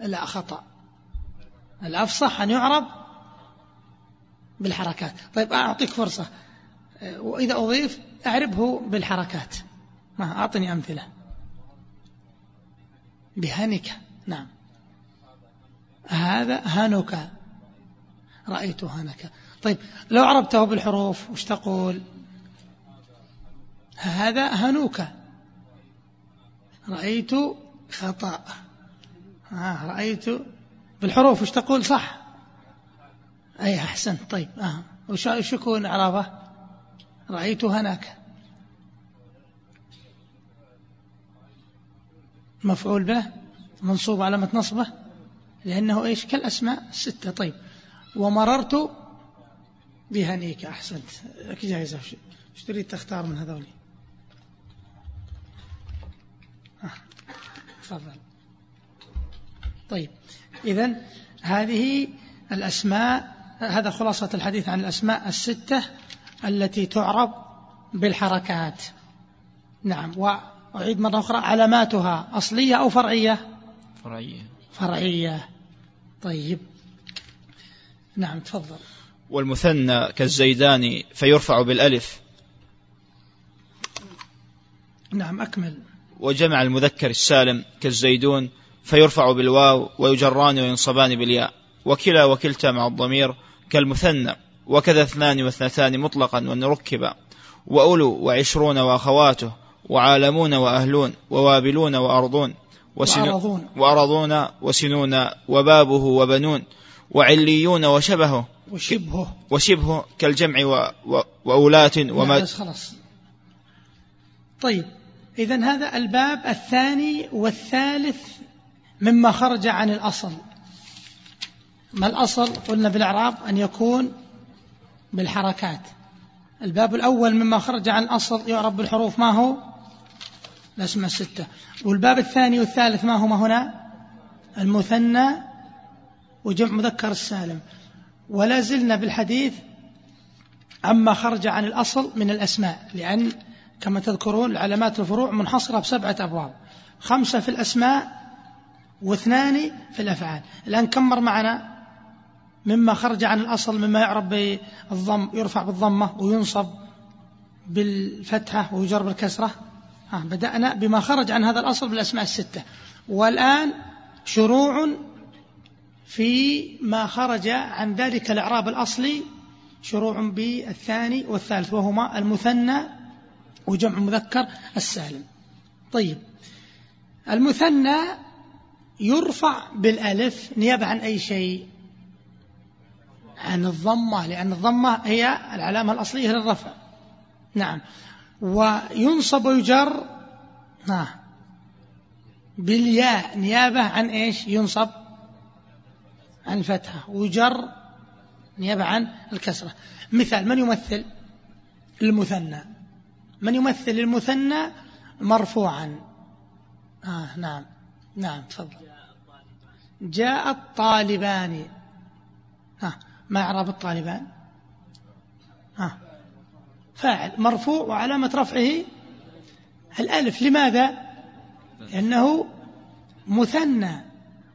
لا خطأ. الأفصح أن يعرب بالحركات. طيب أعطيك فرصة. وإذا أضيف أعربه بالحركات. ما أعطني أمثلة. بهنك نعم. هذا هنك رأيت هنك طيب لو عربته بالحروف وش تقول؟ هذا هنوك رأيت خطأ. آه رأيت بالحروف وش تقول؟ صح. أي أحسن. طيب آه. وش يكون إعرابه رأيت هناك. مفعول به منصوب علامة نصبه لأنه إيش؟ كالأسماء الستة. طيب. ومررت بهنيك أحسنت. لك جائزة إيش تريد تختار من هذول؟ آه، تفضل. طيب. إذا هذه الأسماء هذا خلاصة الحديث عن الأسماء الستة. التي تعرب بالحركات. نعم. وأعيد مرة أخرى علاماتها أصلية أو فرعية؟ فرعية. فرعية. طيب. نعم تفضل. والمثنى كالزيداني فيرفع بالألف. نعم أكمل. وجمع المذكر السالم كالزيدون فيرفع بالواو ويجران وينصبان بالياء. وكلا وكلتا مع الضمير كالمثنى. وكذا اثنان واثنتان مطلقا وإن ركبا وأولو وعشرون وأخواته وعالمون وأهلون ووابلون وأرضون وأرضون وأرضون وسنون وبابه وبنون وعليون وشبهه. وشبهه. وشبهه كالجمع و و وأولات وما خلاص. طيب إذا هذا الباب الثاني والثالث مما خرج عن الأصل. ما الأصل؟ قلنا بالإعراب أن يكون بالحركات. الباب الأول مما خرج عن الأصل يعرب بالحروف ما هو؟ الأسماء الستة. والباب الثاني والثالث ما هما هنا؟ المثنى وجمع مذكر السالم. ولا زلنا بالحديث عما خرج عن الأصل من الأسماء لأن كما تذكرون علامات الفروع منحصرة بسبعة أبواب. خمسة في الأسماء واثنان في الأفعال. الآن كم مر معنا؟ مما خرج عن الأصل مما يعرف بالضم يرفع بالضمة وينصب بالفتحة ويجر بالكسرة بدأنا بما خرج عن هذا الأصل بالأسماء الستة. والآن شروع في ما خرج عن ذلك الإعراب الأصلي شروع بالثاني والثالث وهما المثنى وجمع مذكر السالم. طيب المثنى يرفع بالألف نيابة عن أي شيء؟ عن الضمة لأن الضمة هي العلامة الأصلية للرفع. نعم. وينصب ويجر نعم. بالياء نيابة عن إيش؟ ينصب عن الفتحة ويجر نيابة عن الكسرة. مثال من يمثل؟ المثنى. من يمثل المثنى مرفوعا. آه نعم. نعم تفضل. جاء الطالبان. ما إعراب الطالبان. ها. فاعل. مرفوع وعلامة رفعه الألف. لماذا؟ لأنه مثنى.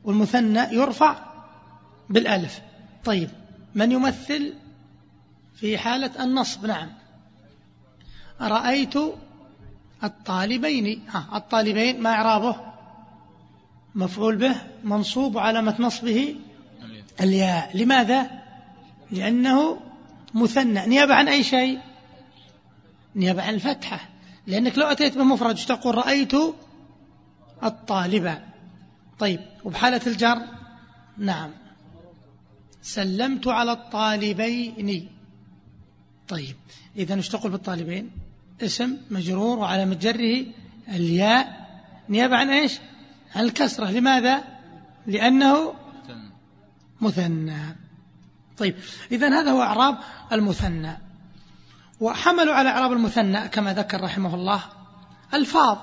والمثنى يرفع بالألف. طيب. من يمثل في حالة النصب؟ نعم. رأيت الطالبين. ها. الطالبين ما إعرابه؟ مفعول به منصوب وعلامة نصبه الياء. لماذا؟ لأنه مثنى. نيابة عن أي شيء؟ نيابة عن الفتحة. لأنك لو أتيت بمفرد تقول رأيت الطالب. طيب وبحالة الجر؟ نعم. سلمت على الطالبين. طيب إذا إيش تقول بالطالبين. اسم مجرور وعلى مجره الياء. نيابة عن إيش؟ الكسرة. لماذا؟ لأنه مثنى. طيب إذا هذا هو إعراب المثنى. وحملوا على إعراب المثنى كما ذكر رحمه الله ألفاظ.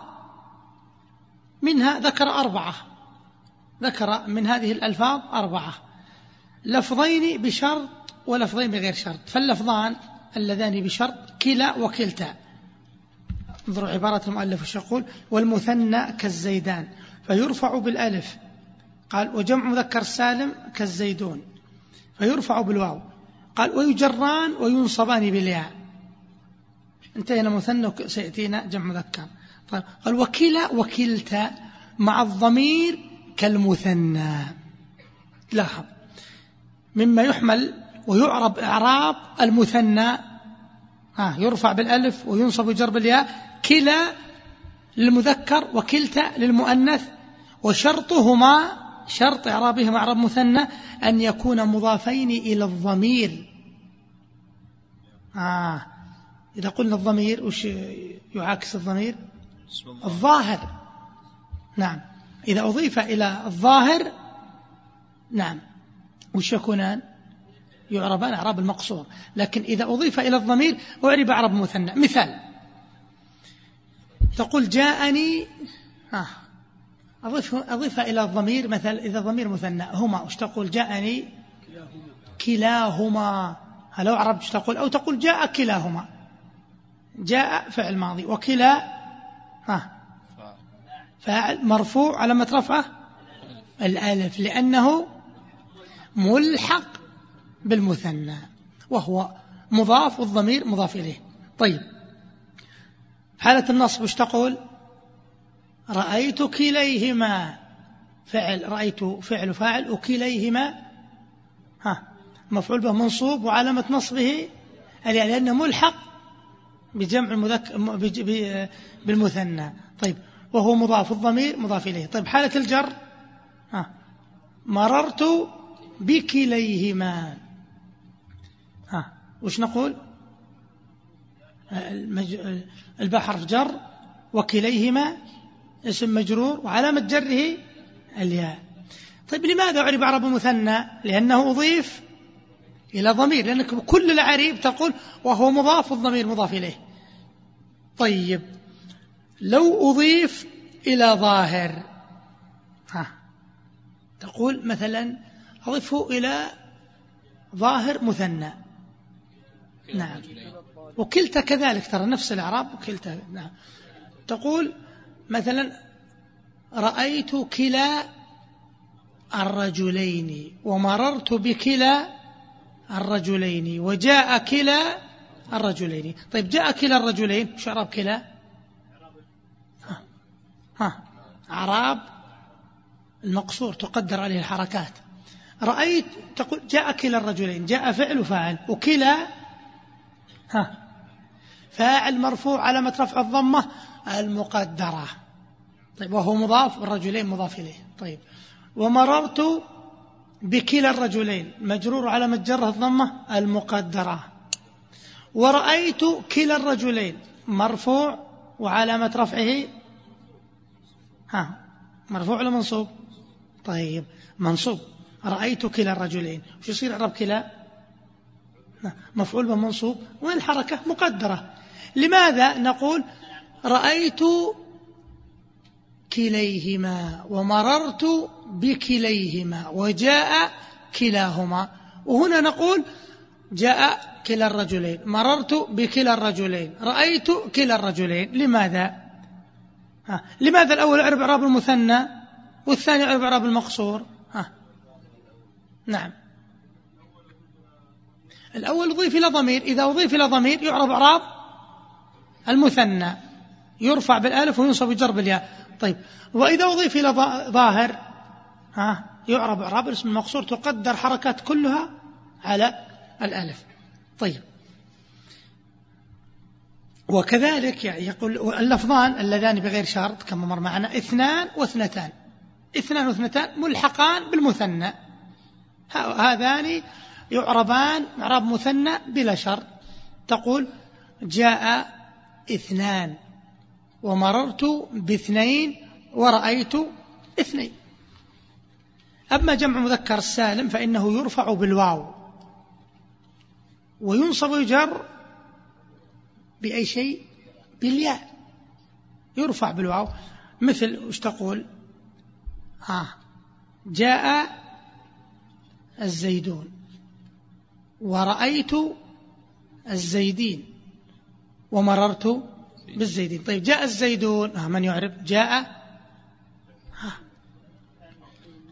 منها ذكر أربعة. ذكر من هذه الألفاظ أربعة. لفظين بشرط ولفظين بغير شرط. فاللفظان اللذان بشرط كلا وكلتا. انظروا عبارة المؤلف وش يقول؟ والمثنى كالزيدان. فيرفع بالألف. قال وجمع مذكر سالم كالزيدون. فيرفع بالواو. قال ويجران وينصبان بالياء. انتهينا مثنى سيأتينا جمع مذكر. طيب قال وكلا وكلتا مع الضمير كالمثنى. لاحظ. مما يحمل ويعرب إعراب المثنى. ها يرفع بالألف وينصب ويجر بالياء كلا للمذكر وكلتا للمؤنث. وشرطهما شرط إعرابهما إعراب مثنى أن يكون مضافين إلى الضمير. آه. إذا قلنا الضمير وش يعاكس الضمير؟ الظاهر. نعم. إذا أضيف إلى الظاهر نعم. وش يكونان؟ يعربان أعراب المقصور. لكن إذا أضيف إلى الضمير أعرب أعراب مثنى. مثال. تقول جاءني آه. أضيف أضيف إلى الضمير مثل إذا الضمير مثنى. هما وش تقول؟ جاءني كلاهما. لو عربت تقول؟ أو تقول جاء كلاهما. جاء فعل ماضي. وكلا ها فاعل مرفوع على رفعه الألف لأنه ملحق بالمثنى. وهو مضاف والضمير مضاف إليه. طيب. حالة النصب وش تقول؟ رأيت كليهما. فعل رأيت فعل فاعل وكليهما. ها مفعول به منصوب وعلامة نصبه. لأنه ملحق بجمع المذكر بالمثنى. طيب وهو مضاف الضمير مضاف إليه. طيب حالة الجر. ها مررت بكليهما. ها وش نقول؟ الباء حرف جر وكليهما. اسم مجرور وعلامة جره الياء. طيب لماذا عرب عرب مثنى؟ لأنه أضيف إلى ضمير لأنك كل العريب تقول وهو مضاف الضمير مضاف إليه. طيب لو أضيف إلى ظاهر ها تقول مثلا أضيفه إلى ظاهر مثنى. نعم. وكلتا كذلك ترى نفس الإعراب وكلتا نعم. تقول مثلا رأيت كلا الرجلين ومررت بكلا الرجلين وجاء كلا الرجلين. طيب جاء كلا الرجلين شو عرب كلا؟ ها, ها. عراب المقصور تقدر عليه الحركات. رأيت تقول جاء كلا الرجلين جاء فعل وفاعل وكلا ها فاعل مرفوع علامة رفع الضمة المقدرة. طيب وهو مضاف والرجلين مضاف إليه. طيب ومررت بكلا الرجلين مجرور على مجره الضمة المقدرة. ورأيت كلا الرجلين مرفوع وعلامة رفعه. ها مرفوع ولا منصوب؟ طيب منصوب. رأيت كلا الرجلين. وش يصير عرب كلا؟ مفعول بمنصوب. وين الحركة؟ مقدرة. لماذا نقول رأيت كليهما ومررت بكليهما وجاء كلاهما وهنا نقول جاء كلا الرجلين مررت بكلا الرجلين رأيت كلا الرجلين لماذا ها. لماذا الأول عرب إعراب المثنى والثاني عرب إعراب المقصور ها. نعم الأول أضيف إلى ضمير إذا أضيف إلى ضمير يعرب إعراب المثنى يرفع بالألف وينصب بجر بالياء طيب. وإذا أضيف إلى ظاهر ها يعرب إعراب الاسم المقصور تقدر حركات كلها على الألف. طيب. وكذلك يعني يقول اللفظان اللذان بغير شرط كما مر معنا اثنان واثنتان. اثنان واثنتان ملحقان بالمثنى. هذان يعربان إعراب مثنى بلا شرط. تقول جاء اثنان. ومررت باثنين ورأيت اثنين. أما جمع مذكر السالم فإنه يرفع بالواو وينصب ويجر بأي شيء؟ بالياء. يرفع بالواو. مثل وش تقول؟ آه جاء الزيدون ورأيت الزيدين ومررت بالزيدين. طيب جاء الزيدون. آه من يعرف؟ جاء آه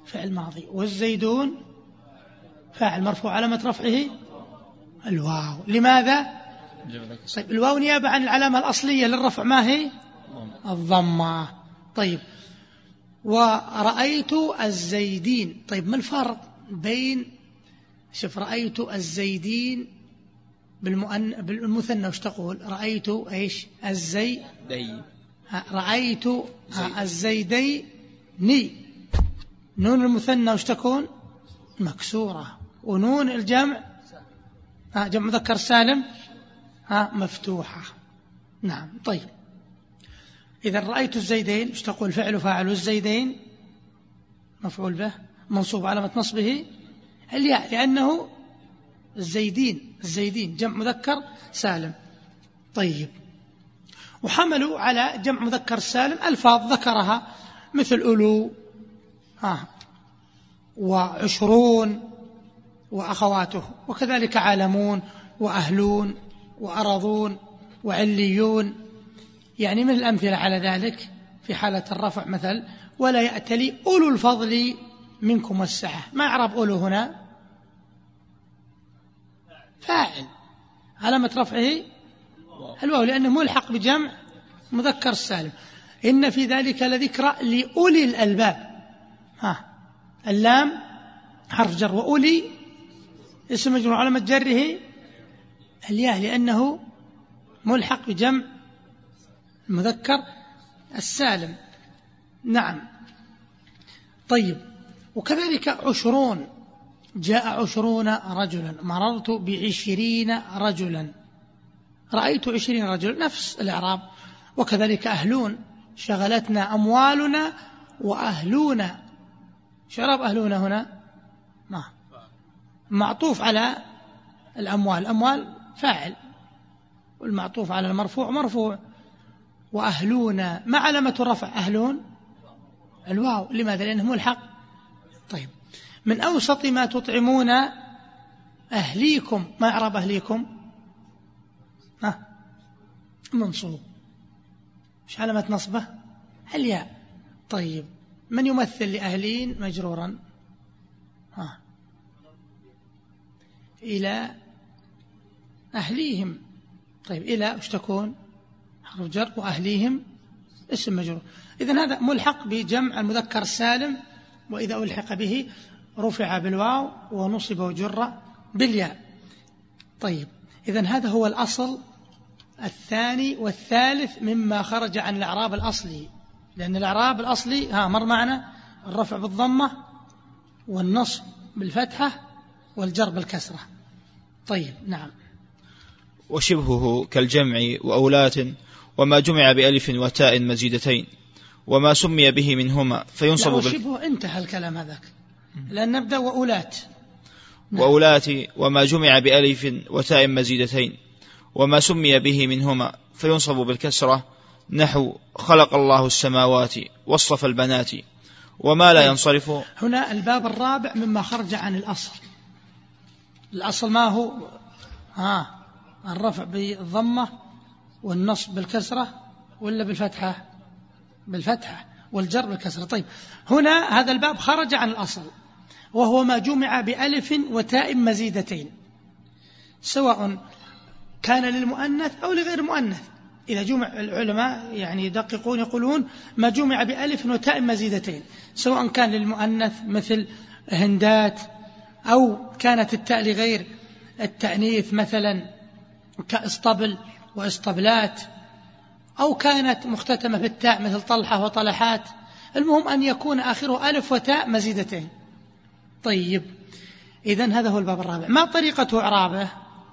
فعل ماضي. والزيدون فاعل مرفوع علامة رفعه الواو. لماذا؟ طيب الواو نيابة عن العلامة الأصلية للرفع ما هي؟ الضمة. طيب ورأيت الزيدين. طيب ما الفرق بين شوف رأيت الزيدين بالمؤن... بالمثنى وش تقول؟ رأيت إيش؟ الزي. دي. رأيت الزيدين ني. نون المثنى وش تكون؟ مكسورة. ونون الجمع؟ ها جمع مذكر سالم؟ ها مفتوحة. نعم طيب. إذا رأيت الزيدين. إيش تقول؟ فعل فاعل الزيدين؟ مفعول به. منصوب علامة نصبه. الياء لأنه الزيدين الزيدين جمع مذكر سالم. طيب. وحملوا على جمع مذكر سالم ألفاظ ذكرها مثل ألو ها وعشرون وأخواته وكذلك عالمون وأهلون وأرضون وعليون. يعني من الأمثلة على ذلك في حالة الرفع مثل ولا يأتلي أولو الفضل منكم والسعة ما أعرب أولو هنا؟ فاعل علامة رفعه الواو لأنه ملحق بجمع مذكر السالم. إن في ذلك لذكرى لأولي الألباب. ها اللام حرف جر وأولي اسم مجرور علامة جره الياء لأنه ملحق بجمع المذكر السالم. نعم. طيب وكذلك عشرون. جاء عشرون رجلا. مررت بعشرين رجلا. رأيت عشرين رجلا. نفس الإعراب. وكذلك أهلون. شغلتنا أموالنا وأهلونا. شراب أهلونا هنا؟ ما معطوف على الأموال. الأموال فاعل. والمعطوف على المرفوع مرفوع. وأهلونا. ما علامة رفع أهلون. الواو. لماذا؟ لأنه ملحق طيب. من أوسط ما تطعمون أهليكم ما إعراب أهليكم؟ ها؟ منصوب. مش علامة نصبه؟ الياء. طيب. من يمثل لأهلين مجرورا؟ ها. إلى أهليهم. طيب إلى وش تكون؟ حرف جر وأهليهم. اسم مجرور. إذن هذا ملحق بجمع المذكر السالم وإذا ألحق به رفع بالواو ونصب وجر بالياء. طيب إذن هذا هو الأصل الثاني والثالث مما خرج عن الإعراب الأصلي. لأن الإعراب الأصلي ها مر معنا الرفع بالضمة والنصب بالفتحة والجر بالكسرة. طيب نعم. وشبهه كالجمع وأولات وما جمع بألف وتاء مزيدتين وما سمي به منهما فينصب بال... شبه انتهى الكلام هذاك. لأن نبدأ وأولات. نعم. وأولات وما جمع بألف وتاء مزيدتين وما سمي به منهما فينصب بالكسرة نحو خلق الله السماوات وصف البنات وما لا طيب. ينصرف. هنا الباب الرابع مما خرج عن الأصل. الأصل ما هو؟ ها الرفع بالضمة والنصب بالكسرة ولا بالفتحة؟ بالفتحة والجر بالكسرة. طيب هنا هذا الباب خرج عن الأصل. وهو ما جمع بألف وتاء مزيدتين سواء كان للمؤنث أو لغير المؤنث إذا جمع العلماء يعني يدققون يقولون ما جمع بألف وتاء مزيدتين سواء كان للمؤنث مثل هندات أو كانت التاء لغير التأنيث مثلا كإسطبل وإسطبلات أو كانت مختتمة بالتاء مثل طلحة وطلحات. المهم أن يكون آخره ألف وتاء مزيدتين. طيب. إذا هذا هو الباب الرابع. ما طريقة إعرابه؟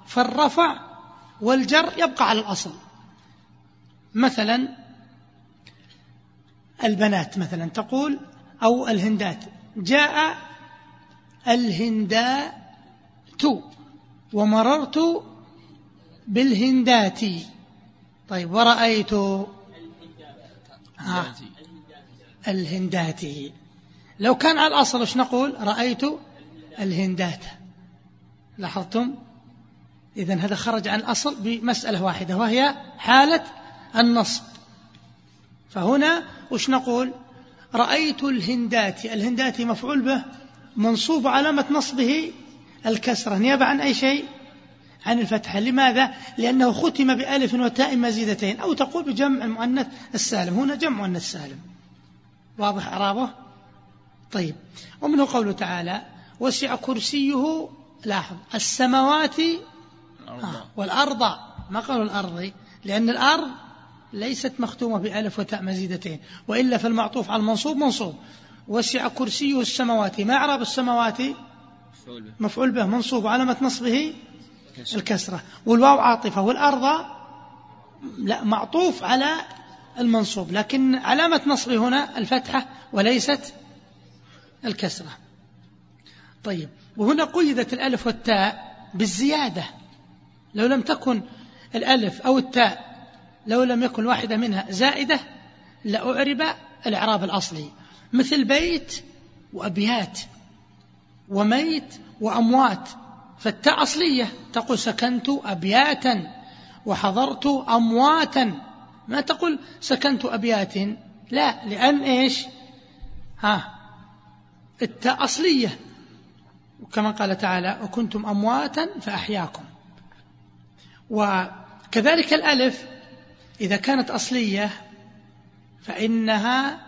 فالرفع والجر يبقى على الأصل. مثلا البنات مثلا تقول أو الهندات جاء الهندات ومررت بالهندات. طيب ورأيت؟ ها الهندات. لو كان على الأصل إيش نقول؟ رأيت الهندات. لاحظتم؟ إذا هذا خرج عن الأصل بمسألة واحدة وهي حالة النصب. فهنا وش نقول؟ رأيت الهنداتي الهنداتي مفعول به منصوب علامة نصبه الكسرة. نيابة عن أي شيء؟ عن الفتحة. لماذا؟ لأنه ختم بألف وتاء مزيدتين أو تقول بجمع المؤنث السالم. هنا جمع مؤنث سالم واضح إعرابه؟ طيب. ومنه قوله تعالى وسع كرسيه لاحظ السماوات آه والأرض. ما قالوا الأرض؟ لأن الأرض ليست مختومة بألف وتاء مزيدتين وإلا فالمعطوف على المنصوب منصوب. وسع كرسيه السماوات. ما أعراب السماوات؟ مفعول به. منصوب علامة نصبه الكسرة. والواو عاطفة. والأرض؟ لا معطوف على المنصوب لكن علامة نصبه هنا الفتحة وليست الكسرة. طيب وهنا قيدت الألف والتاء بالزيادة. لو لم تكن الألف أو التاء لو لم يكن واحدة منها زائدة لأعرب الإعراب الأصلي. مثل بيت وأبيات وميت وأموات فالتاء أصلية. تقول سكنت أبياتا وحضرت أمواتا. ما تقول سكنت أبيات؟ لا لأن إيش؟ ها التاء أصلية. وكما قال تعالى وكنتم أمواتا فأحياكم. وكذلك الألف إذا كانت أصلية فإنها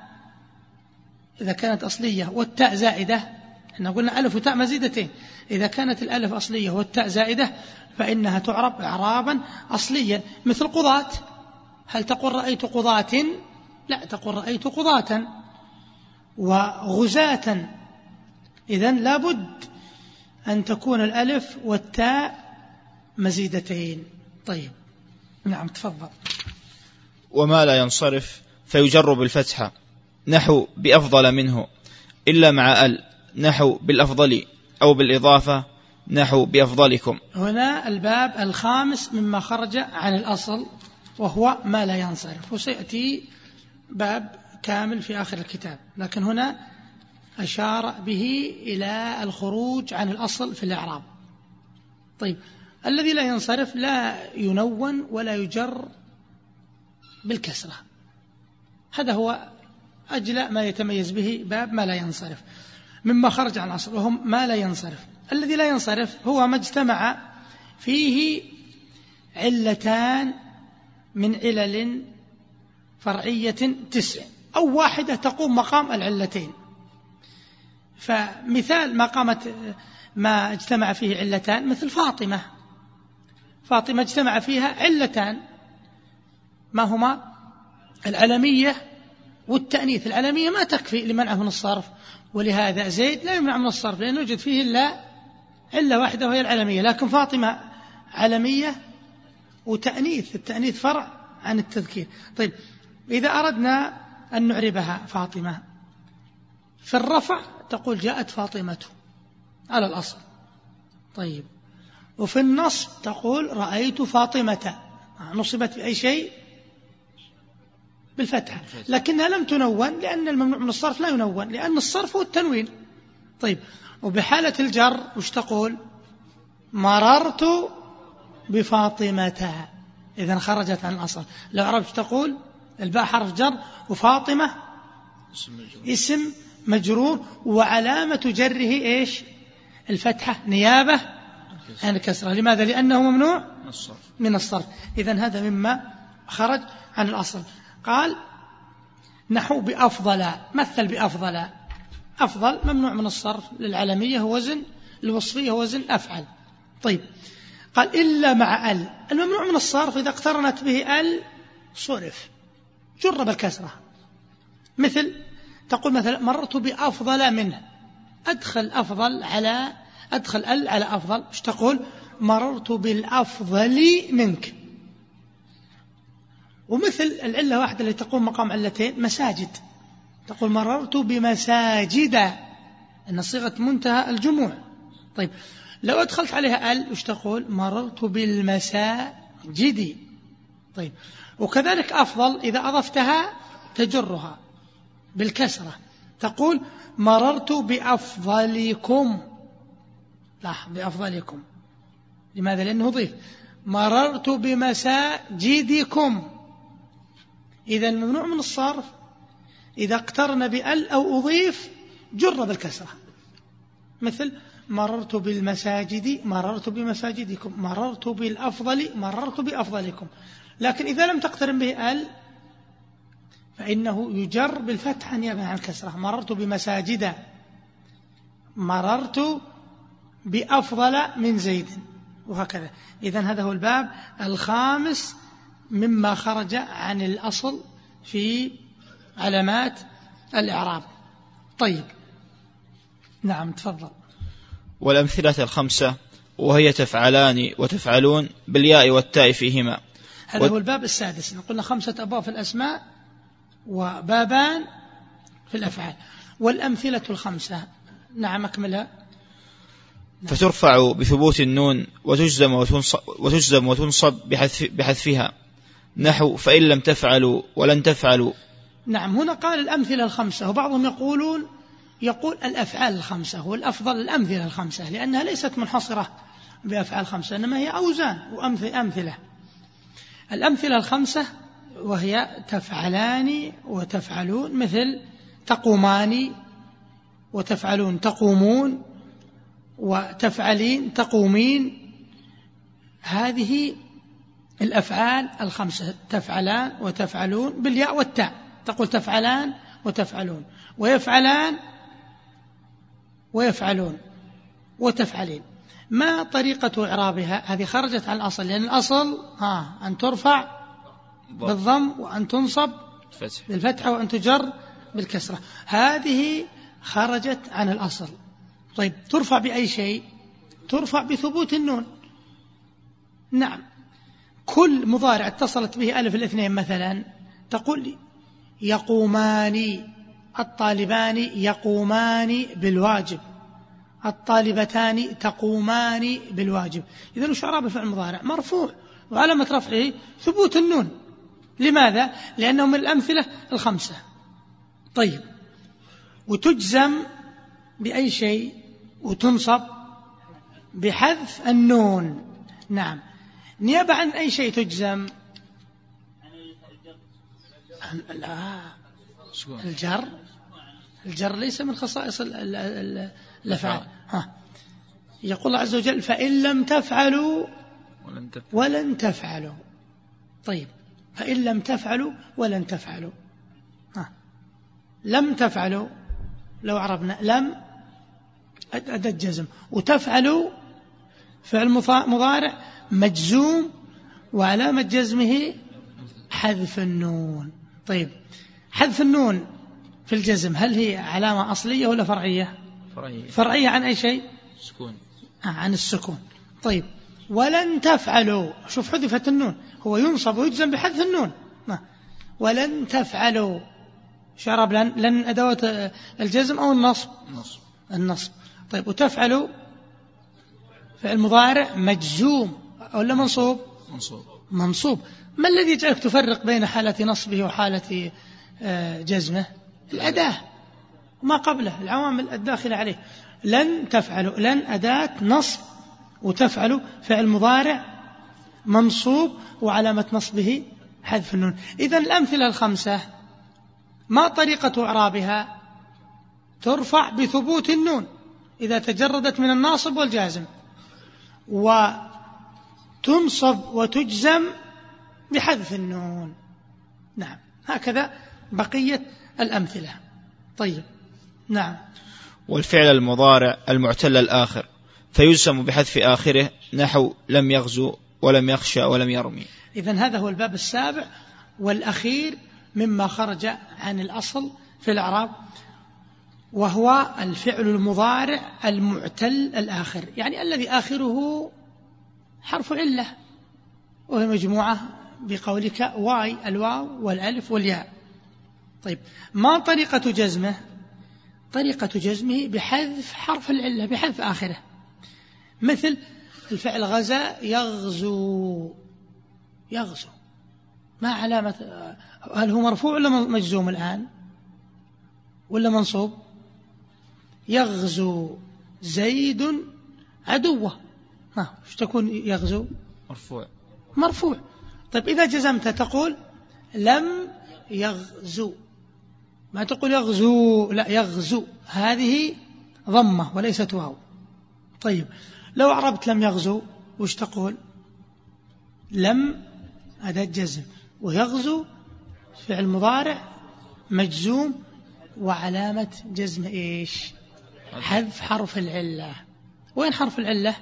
إذا كانت أصلية والتاء زائدة إحنا قلنا ألف وتاء مزيدتين. إذا كانت الألف أصلية والتاء زائدة فإنها تعرب إعرابا أصليا. مثل قضاة. هل تقول رأيت قضاة؟ لا تقول رأيت قضاة. وغزاة. إذا لابد أن تكون الألف والتاء مزيدتين. طيب. نعم تفضل. وما لا ينصرف فيجر بالفتحة نحو بأفضل منه. إلا مع ال. نحو بالأفضل أو بالإضافة. نحو بأفضلكم. هنا الباب الخامس مما خرج عن الأصل وهو ما لا ينصرف. وسيأتي باب كامل في آخر الكتاب. لكن هنا أشار به إلى الخروج عن الأصل في الإعراب. طيب الذي لا ينصرف لا ينون ولا يجر بالكسرة. هذا هو أجل ما يتميز به باب ما لا ينصرف. مما خرج عن الأصل وهم ما لا ينصرف. الذي لا ينصرف هو ما اجتمع فيه علتان من علل فرعية تسع أو واحدة تقوم مقام العلتين. فمثال ما قامت ما اجتمع فيه علتان مثل فاطمة. فاطمة اجتمع فيها علتان. ما هما؟ العلمية والتأنيث. العلمية ما تكفي لمنعه من الصرف. ولهذا زيد لا يمنع من الصرف لأنه يوجد فيه إلا علة واحدة وهي العلمية لكن فاطمة علمية وتأنيث. التأنيث فرع عن التذكير. طيب إذا أردنا أن نعربها فاطمة في الرفع تقول جاءت فاطمة على الأصل. طيب. وفي النصب تقول رأيت فاطمة. نصبت بأي شيء؟ بالفتحة. لكنها لم تنون لأن الممنوع من الصرف لا ينون لأن الصرف هو التنوين. طيب. وبحالة الجر وش تقول؟ مررت بفاطمة. إذا خرجت عن الأصل. لو عرفت تقول؟ الباء حرف جر. وفاطمة اسم مجرور وعلامة جره إيش؟ الفتحة نيابة عن الكسرة. لماذا؟ لأنه ممنوع من الصرف. إذا هذا مما خرج عن الأصل. قال نحو بأفضل مثل بأفضل. أفضل ممنوع من الصرف. للعلمية وزن الوصفية وزن أفعل. طيب. قال إلا مع ال. الممنوع من الصرف إذا اقترنت به ال صرف. جرب الكسرة. مثل تقول مثلا مررت بأفضل منه. أدخل أفضل على أدخل ال على أفضل. إيش تقول؟ مررت بالأفضل منك. ومثل العلة واحدة اللي تقوم مقام علتين مساجد. تقول مررت بمساجد. أن صيغة منتهى الجموع. طيب لو أدخلت عليها ال وش تقول؟ مررت بالمساجد. طيب وكذلك أفضل إذا أضفتها تجرها. بالكسرة. تقول مررت بأفضلكم. لاحظ بأفضلكم. لماذا؟ لأنه ضيف. مررت بمساجدكم. إذا الممنوع من الصرف. إذا اقترن بأل أو أضيف جر بالكسرة. مثل مررت بالمساجد مررت بمساجدكم. مررت بالأفضل مررت بأفضلكم. لكن إذا لم تقترن به أل فإنه يجر بالفتح نيابة عن الكسرة. مررت بمساجد. مررت بأفضل من زيد. وهكذا. إذا هذا هو الباب الخامس مما خرج عن الأصل في علامات الإعراب. طيب. نعم تفضل. والأمثلة الخمسة وهي تفعلان وتفعلون بالياء والتاء فيهما. هذا و... هو الباب السادس. قلنا خمسة أبواب في الأسماء وبابان في الأفعال. والأمثلة الخمسة. نعم أكملها. فترفع بثبوت النون وتجزم وتنصب, وتجزم وتنصب بحذف بحذفها. نحو فإن لم تفعلوا ولن تفعلوا. نعم هنا قال الأمثلة الخمسة وبعضهم يقولون يقول الأفعال الخمسة والأفضل الأمثلة الخمسة لأنها ليست منحصرة بأفعال خمسة إنما هي أوزان وأمثلة الأمثلة الخمسة وهي تفعلان وتفعلون مثل تقومان وتفعلون تقومون وتفعلين تقومين. هذه الأفعال الخمسة تفعلان وتفعلون بالياء والتاء تقول تفعلان وتفعلون ويفعلان ويفعلون وتفعلين. ما طريقة إعرابها؟ هذه خرجت عن الأصل لأن الأصل ها أن ترفع بالضم وأن تنصب بالفتحة وأن تجر بالكسرة. هذه خرجت عن الأصل. طيب ترفع بأي شيء؟ ترفع بثبوت النون. نعم. كل مضارع اتصلت به ألف الاثنين مثلا تقول يقومان الطالبان يقومان بالواجب. الطالبتان تقومان بالواجب. إذا وش أعراب فعل مضارع مرفوع. وعلامة رفعه ثبوت النون. لماذا؟ لأنه من الأمثلة الخمسة. طيب وتجزم بأي شيء؟ وتنصب بحذف النون. نعم. نيابة عن أي شيء تجزم؟ لا الجر. الجر ليس من خصائص الأفعال. ها. يقول الله عز وجل فإن لم تفعلوا. ولن تفعلوا. طيب. فإن لم تفعلوا ولن تفعلوا. ها. لم تفعلوا لو عرفنا لم أداة جزم. وتفعلوا فعل مضارع مجزوم وعلامة جزمه حذف النون. طيب حذف النون في الجزم هل هي علامة أصلية ولا فرعية؟ فرعية, فرعية عن أي شيء؟ سكون. آه عن السكون. طيب ولن تفعلوا. شوف حذفت النون. هو ينصب ويجزم بحذف النون. ما. ولن تفعلوا. شرب لن لن أدوات الجزم أو النصب. النصب النصب. طيب وتفعلوا. فعل مضارع مجزوم. ولا منصوب؟ منصوب. منصوب. ما الذي يجعلك تفرق بين حالة نصبه وحالة آه، جزمه؟ الأداة. ما قبله. العوامل الداخلة عليه. لن تفعلوا. لن أداة نصب. وتفعلوا فعل مضارع منصوب وعلامة نصبه حذف النون. إذا الأمثلة الخمسة ما طريقة إعرابها؟ ترفع بثبوت النون إذا تجردت من الناصب والجازم وتنصب وتجزم بحذف النون. نعم هكذا بقية الأمثلة. طيب نعم. والفعل المضارع المعتل الآخر. فيجسم بحذف آخره نحو لم يغزو ولم يخشى ولم يرمي. إذا هذا هو الباب السابع والأخير مما خرج عن الأصل في الأعراب وهو الفعل المضارع المعتل الآخر يعني الذي آخره حرف علة وهي مجموعة بقولك واي الواو والألف والياء. طيب ما طريقة جزمه؟ طريقة جزمه بحذف حرف العلة بحذف آخره. مثل الفعل غزا يغزو. يغزو. ما علامة هل هو مرفوع ولا مجزوم الآن؟ ولا منصوب؟ يغزو. زيد عدوه. ها إيش تكون يغزو؟ مرفوع. مرفوع. طيب إذا جزمت تقول لم يغزو. ما تقول يغزو؟ لا يغزو. هذه ضمة وليست واو. طيب لو عربت لم يغزو وش تقول؟ لم أداة جزم ويغزو فعل مضارع مجزوم وعلامة جزم إيش؟ حذف حرف العلة. وين حرف العلة؟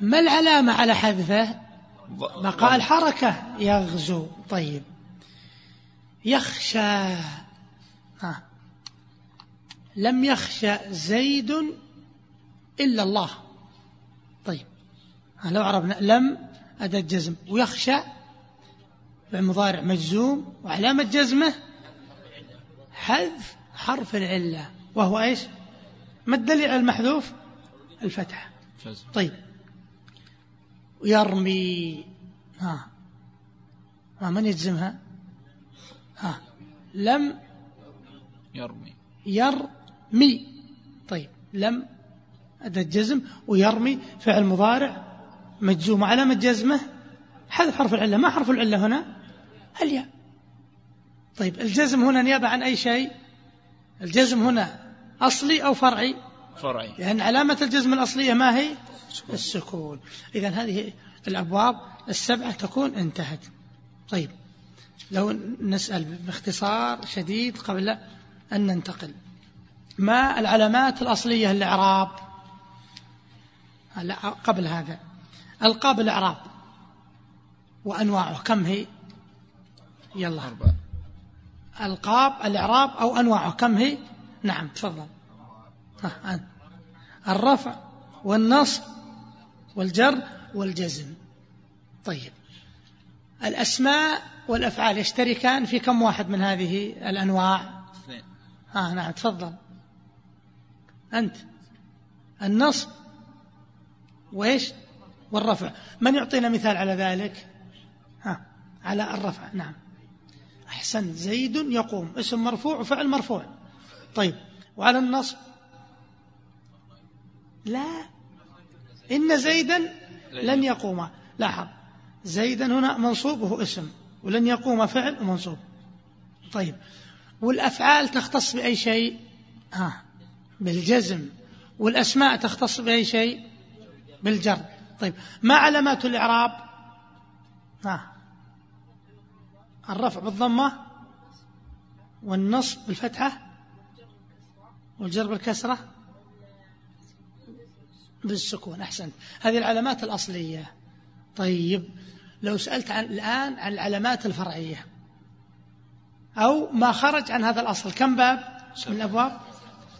ما العلامة على حذفه؟ بقاء الحركة يغزو. طيب. يخشى. ها لم يخشى زيد إلا الله. طيب. لو عرفنا لم أداة جزم. ويخشى المضارع مجزوم. وعلامة جزمه حذف حرف العلة. وهو إيش؟ ما الدليل على المحذوف؟ الفتح طيب. يرمي ها. ها من يجزمها؟ ها. لم يرمي. يرمي. طيب. لم أداة جزم ويرمي فعل مضارع مجزوم علامة جزمه. حذف حرف العلة ما حرف العلة هنا؟ الياء. طيب الجزم هنا نيابة عن أي شيء؟ الجزم هنا أصلي أو فرعي؟ فرعي. لأن علامة الجزم الأصلية ما هي؟ السكون. إذا هذه الأبواب السبعة تكون انتهت. طيب لو نسأل باختصار شديد قبل أن ننتقل. ما العلامات الأصلية للإعراب؟ قبل هذا. ألقاب الإعراب وأنواعه. كم هي؟ يلا. أربعة. ألقاب الإعراب أو أنواعه. كم هي؟ نعم تفضل. الرفع والنصب والجر والجزم. طيب. الأسماء والأفعال يشتركان في كم واحد من هذه الأنواع؟ اثنين. آه نعم تفضل. أنت. النصب وإيش؟ والرفع. من يعطينا مثال على ذلك؟ ها على الرفع. نعم. أحسن. زيد يقوم. اسم مرفوع وفعل مرفوع. طيب. وعلى النصب؟ لا. إن زيدا لن يقوم. لاحظ. زيدا هنا منصوب وهو اسم. ولن يقوم فعل ومنصوب. طيب. والأفعال تختص بأي شيء؟ ها. بالجزم. والأسماء تختص بأي شيء؟ بالجر. طيب ما علامات الإعراب؟ ها. الرفع بالضمة والنصب بالفتحة والجر بالكسرة بالسكون. أحسنت. هذه العلامات الأصلية. طيب لو سألت عن الآن عن العلامات الفرعية أو ما خرج عن هذا الأصل كم باب؟ من الأبواب؟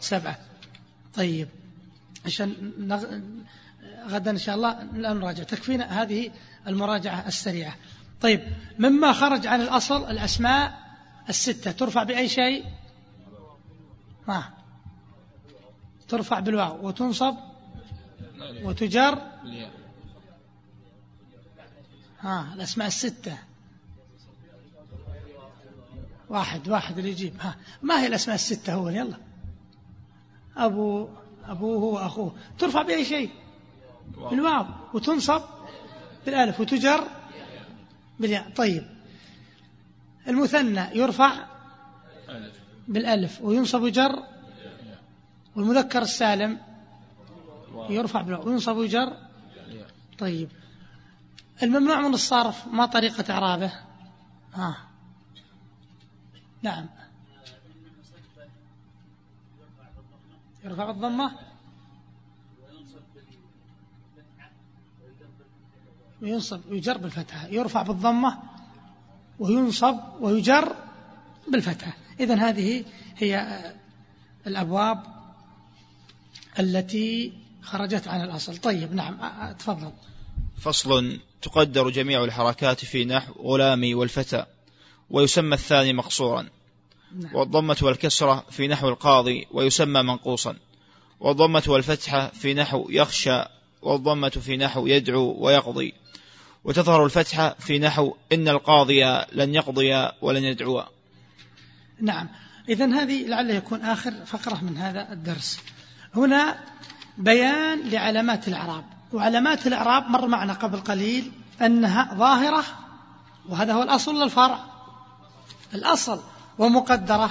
سبعة. طيب عشان نغ... غدا إن شاء الله لا نراجع. تكفينا هذه المراجعة السريعة. طيب مما خرج عن الأصل الأسماء الستة. ترفع بأي شيء؟ ما ترفع بالواو. وتنصب وتجر. ها الأسماء الستة. واحد واحد اللي يجيب. ها. ما هي الأسماء الستة هو؟ يلا. أبو أبوه وأخوه. ترفع بأي شيء؟ بالواو وتنصب بالألف وتجر بالياء. طيب. المثنى يرفع بالألف وينصب ويجر والمذكر السالم يرفع بالواو وينصب ويجر طيب. الممنوع من الصرف ما طريقة إعرابه؟ ها. نعم. يرفع الضمة؟ وينصب ويجر بالفتحة. يرفع بالضمة وينصب ويجر بالفتحة. إذا هذه هي الأبواب التي خرجت عن الأصل. طيب نعم تفضل. فصل تقدر جميع الحركات في نحو غلامي والفتى ويسمى الثاني مقصورا. نعم. والضمة والكسرة في نحو القاضي ويسمى منقوصا. والضمة والفتحة في نحو يخشى والضمة في نحو يدعو ويقضي. وتظهر الفتحة في نحو إن القاضي لن يقضي ولن يدعو. نعم. إذا هذه لعل يكون آخر فقرة من هذا الدرس. هنا بيان لعلامات الإعراب. وعلامات الإعراب مر معنا قبل قليل أنها ظاهرة وهذا هو الأصل للفرع. الأصل ومقدرة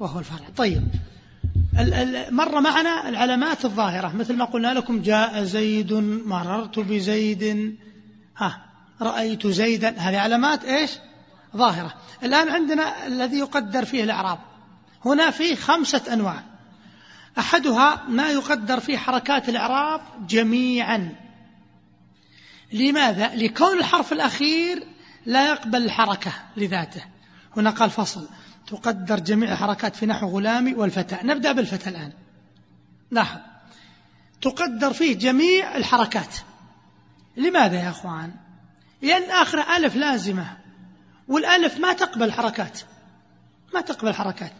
وهو الفرع. طيب. مر معنا العلامات الظاهرة. مثل ما قلنا لكم جاء زيد مررت بزيد. ها رأيت زيدا. هذه علامات إيش؟ ظاهرة. الآن عندنا الذي يقدر فيه الإعراب. هنا فيه خمسة أنواع. أحدها ما يقدر فيه حركات الإعراب جميعا. لماذا؟ لكون الحرف الأخير لا يقبل الحركة لذاته. هنا قال فصل. تقدر جميع الحركات في نحو غلامي والفتى نبدأ بالفتى الآن. لاحظ تقدر فيه جميع الحركات. لماذا يا أخوان؟ لأن آخر ألف لازمة والألف ما تقبل حركات ما تقبل حركات.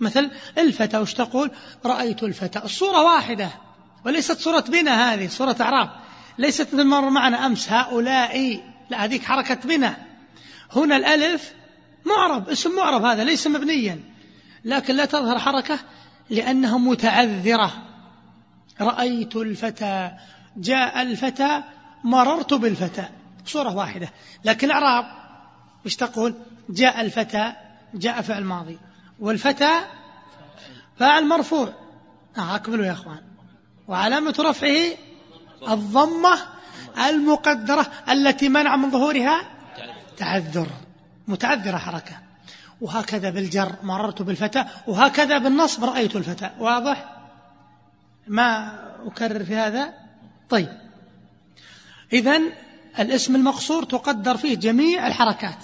مثل الفتى وش تقول؟ رأيت الفتى. الصورة واحدة وليست صورة بنا هذه صورة أعراب. ليست مثل مر معنا أمس هؤلاء. لا هذيك حركة بنا. هنا الألف معرب اسم معرب هذا ليس مبنيا. لكن لا تظهر حركة لأنها متعذرة. رأيت الفتى جاء الفتى مررت بالفتى صورة واحدة. لكن الأعراب مش تقول؟ جاء الفتى جاء فعل ماضي. والفتى فاعل مرفوع. آه أكملوا يا أخوان. وعلامة رفعه الضمة المقدرة التي منع من ظهورها تعذر. متعذرة حركة. وهكذا بالجر مررت بالفتى وهكذا بالنصب رأيت الفتى واضح؟ ما أكرر في هذا؟ طيب. إذا الاسم المقصور تقدر فيه جميع الحركات.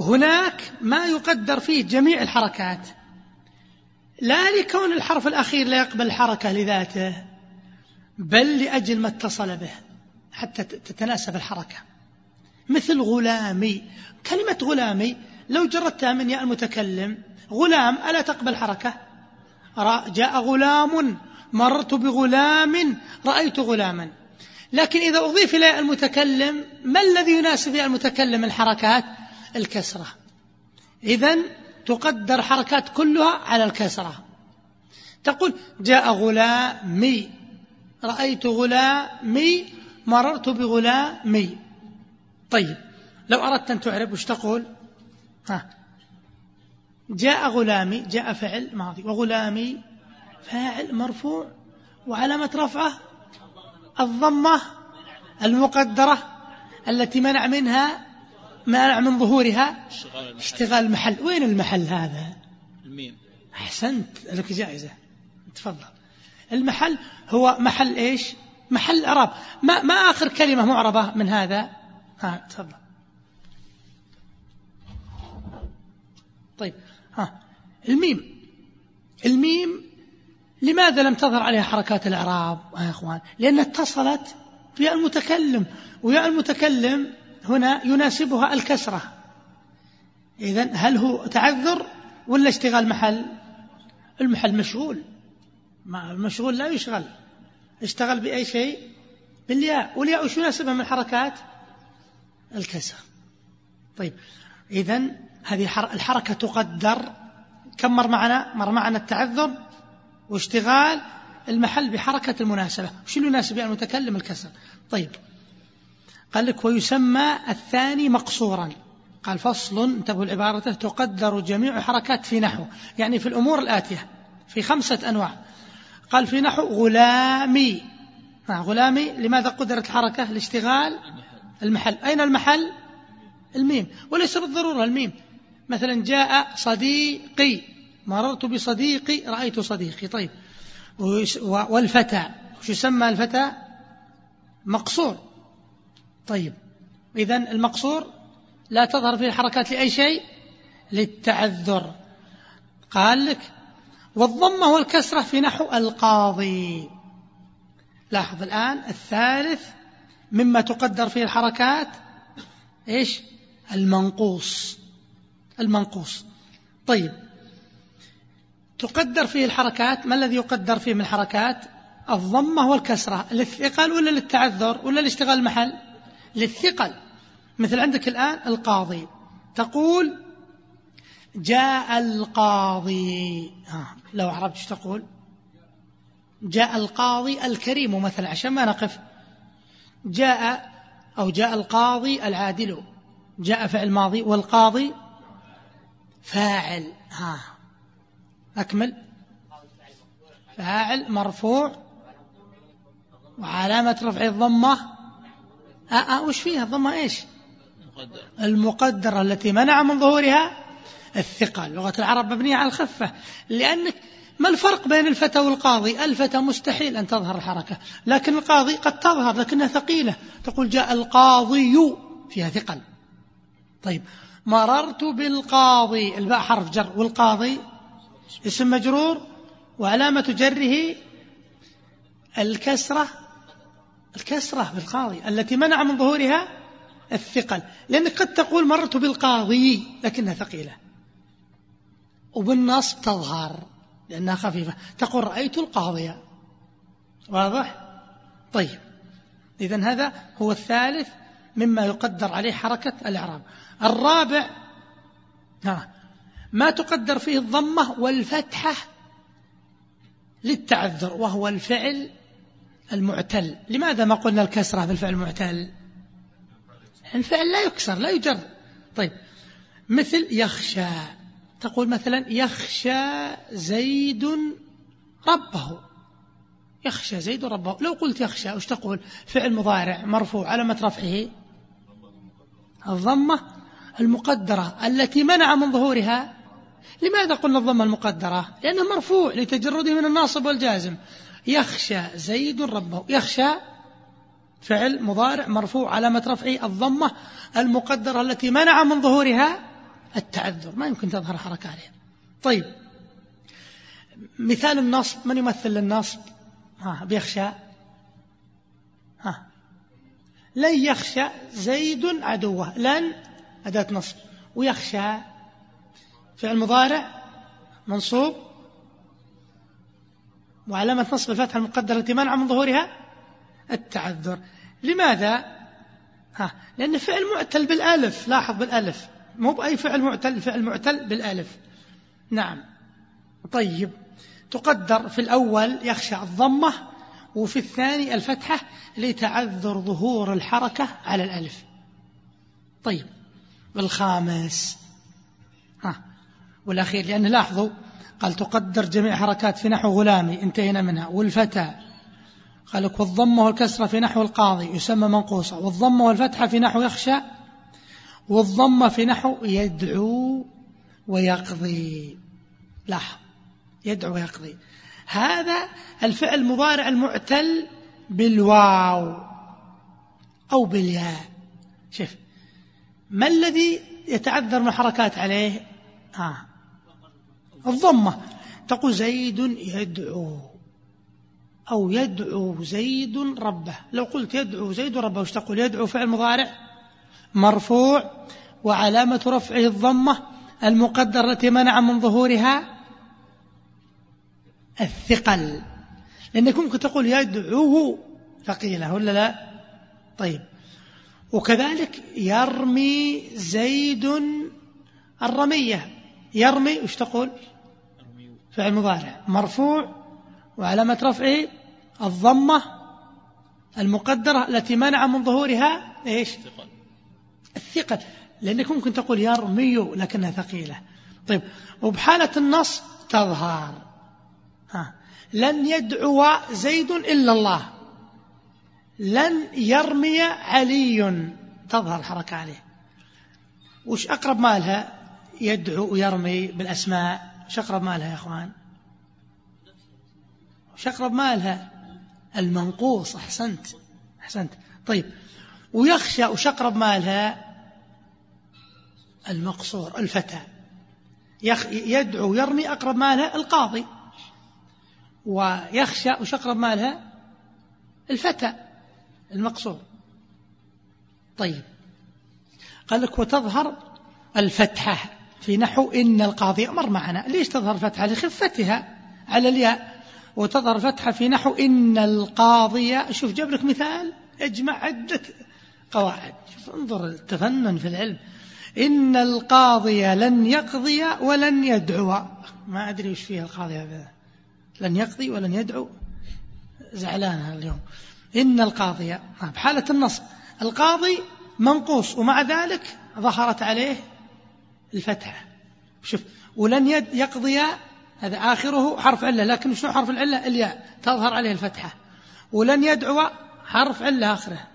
هناك ما يقدر فيه جميع الحركات. لا لكون الحرف الأخير لا يقبل الحركة لذاته بل لأجل ما اتصل به حتى تتناسب الحركة. مثل غلامي كلمة غلامي لو جردتها من ياء المتكلم غلام ألا تقبل حركة؟ جاء غلام مررت بغلام رأيت غلاما. لكن إذا أضيف إلى المتكلم ما الذي يناسب المتكلم الحركات؟ الكسرة. إذا تقدر حركات كلها على الكسرة. تقول جاء غلامي. رأيت غلامي مررت بغلامي. طيب لو أردت أن تعرب وش تقول؟ ها. جاء غلامي جاء فعل ماضي. وغلامي فاعل مرفوع. وعلامة رفعه الضمة المقدرة التي منع منها منع من ظهورها اشتغال المحل. وين المحل هذا؟ الميم. أحسنت لك جائزة. تفضل. المحل هو محل إيش؟ محل إعراب. ما, ما آخر كلمة معربة من هذا؟ ها تفضل. طيب ها. الميم. الميم لماذا لم تظهر عليها حركات الإعراب يا إخوان؟ لأنها اتصلت بياء المتكلم وياء المتكلم هنا يناسبها الكسرة. إذا هل هو تعذر ولا اشتغال محل؟ المحل مشغول. المشغول لا يشغل. اشتغل بأي شيء؟ بالياء. والياء وش يناسبها من الحركات الكسر طيب إذا هذه الحركة تقدر. كم مر معنا؟ مر معنا التعذر. واشتغال المحل بحركة المناسبة. وش اللي يناسب المتكلم الكسر. طيب. قال لك ويسمى الثاني مقصورا. قال فصل انتبهوا العبارة تقدر جميع حركات في نحو. يعني في الأمور الآتية. في خمسة أنواع. قال في نحو غلامي. غلامي. لماذا قدرت الحركة؟ الاشتغال المحل. أين المحل؟ الميم. وليس بالضرورة الميم. مثلا جاء صديقي. مررت بصديقي رأيت صديقي. طيب. والفتى. وش يسمى الفتى؟ مقصور. طيب. إذا المقصور لا تظهر فيه الحركات لأي شيء للتعذر. قال لك والضمة والكسرة في نحو القاضي. لاحظ الآن الثالث مما تقدر فيه الحركات. إيش؟ المنقوص. المنقوص. طيب. تقدر فيه الحركات؟ ما الذي يقدر فيه من الحركات؟ الضمة والكسرة. للثقل ولا للتعذر ولا لاشتغال المحل؟ للثقل. مثل عندك الآن القاضي. تقول جاء القاضي. ها لو عرفت إيش تقول. جاء القاضي الكريم مثلا عشان ما نقف. جاء أو جاء القاضي العادل. جاء فعل ماضي والقاضي فاعل. ها. أكمل. فاعل مرفوع. وعلامة رفع الضمة. آه آه وش فيها الضمة؟ إيش؟ المقدرة. التي منع من ظهورها الثقة. لغة العرب مبنية على الخفة. لأنك ما الفرق بين الفتى والقاضي؟ الفتى مستحيل أن تظهر الحركة. لكن القاضي قد تظهر لكنها ثقيلة. تقول جاء القاضي فيها ثقل. طيب مررت بالقاضي. الباء حرف جر. والقاضي؟ اسم مجرور وعلامة جره الكسرة الكسرة بالقاضي التي منع من ظهورها الثقل. لأنك قد تقول مررت بالقاضي لكنها ثقيلة. وبالنصب تظهر لأنها خفيفة. تقول رأيت القاضية واضح؟ طيب. إذا هذا هو الثالث مما يقدر عليه حركة الإعراب. الرابع ها ما تقدر فيه الضمة والفتحة للتعذر وهو الفعل المعتل. لماذا ما قلنا الكسرة بالفعل المعتل؟ الفعل لا يكسر لا يجر. طيب مثل يخشى. تقول مثلا يخشى زيد ربه. يخشى زيد ربه. لو قلت يخشى وش تقول؟ فعل مضارع مرفوع علامة رفعه. الضمة المقدرة التي منع من ظهورها لماذا قلنا الضمة المقدرة؟ لأنه مرفوع لتجرده من الناصب والجازم. يخشى زيد ربه. يخشى فعل مضارع مرفوع علامة رفعه الضمة المقدرة التي منع من ظهورها التعذر. ما يمكن تظهر حركة عليها. طيب. مثال النصب. من يمثل للنصب؟ ها بيخشى. ها. لن يخشى زيد عدوه. لن أداة نصب. ويخشى فعل مضارع منصوب وعلامة نصب الفتحة المقدرة التي منع من ظهورها التعذر. لماذا؟ ها لأن فعل معتل بالألف لاحظ بالألف. مو بأي فعل معتل فعل معتل بالألف. نعم. طيب. تقدر في الأول يخشى الضمة وفي الثاني الفتحة لتعذر ظهور الحركة على الألف. طيب. والخامس. ها والأخير لأن لاحظوا قال تقدر جميع حركات في نحو غلامي انتهينا منها. والفتى قال لك والضمة والكسرة في نحو القاضي يسمى منقوصة. والضمة والفتحة في نحو يخشى والضمة في نحو يدعو ويقضي. لاحظ يدعو ويقضي. هذا الفعل المضارع المعتل بالواو أو بالياء. شوف ما الذي يتعذر من الحركات عليه؟ آه. الضمة. تقول زيد يدعو أو يدعو زيد ربه. لو قلت يدعو زيد ربه وش تقول؟ يدعو فعل مضارع. مرفوع. وعلامة رفعه الضمة المقدرة التي منع من ظهورها الثقل. لأنك ممكن تقول يدعوه ثقيلة ولا لا؟ طيب. وكذلك يرمي زيد الرمية. يرمي وش تقول؟ فعل مضارع. مرفوع وعلامة رفعه الضمة المقدرة التي منع من ظهورها إيش؟ الثقل. لأنك ممكن تقول يرمي لكنها ثقيلة. طيب وبحالة النص تظهر. ها. لن يدعو زيد إلا الله. لن يرمي علي. تظهر الحركة عليه. وش أقرب مالها؟ يدعو ويرمي بالأسماء. وش أقرب مالها يا أخوان؟ وش أقرب مالها؟ المنقوص. أحسنت. أحسنت. طيب. ويخشى وش أقرب مالها؟ المقصور الفتى. يدعو يرمي أقرب مالها القاضي. ويخشى وش أقرب مالها؟ الفتى. المقصور. طيب. قال لك وتظهر الفتحة. في نحو إن القاضية مر معنا. ليش تظهر فتحة؟ لخفتها على الياء. وتظهر فتحة في نحو إن القاضية شوف جاب لك مثال. اجمع عدة قواعد. شوف انظر التفنن في العلم. إن القاضي لن يقضي ولن يدعو. ما أدري وش فيها القاضي هذا. لن يقضي ولن يدعو. زعلانها اليوم. إن القاضي بحالة النصب القاضي منقوص ومع ذلك ظهرت عليه الفتحة. شوف ولن يقضي هذا آخره حرف علة لكن شنو حرف العلة؟ الياء تظهر عليه الفتحة. ولن يدعو حرف علة آخره.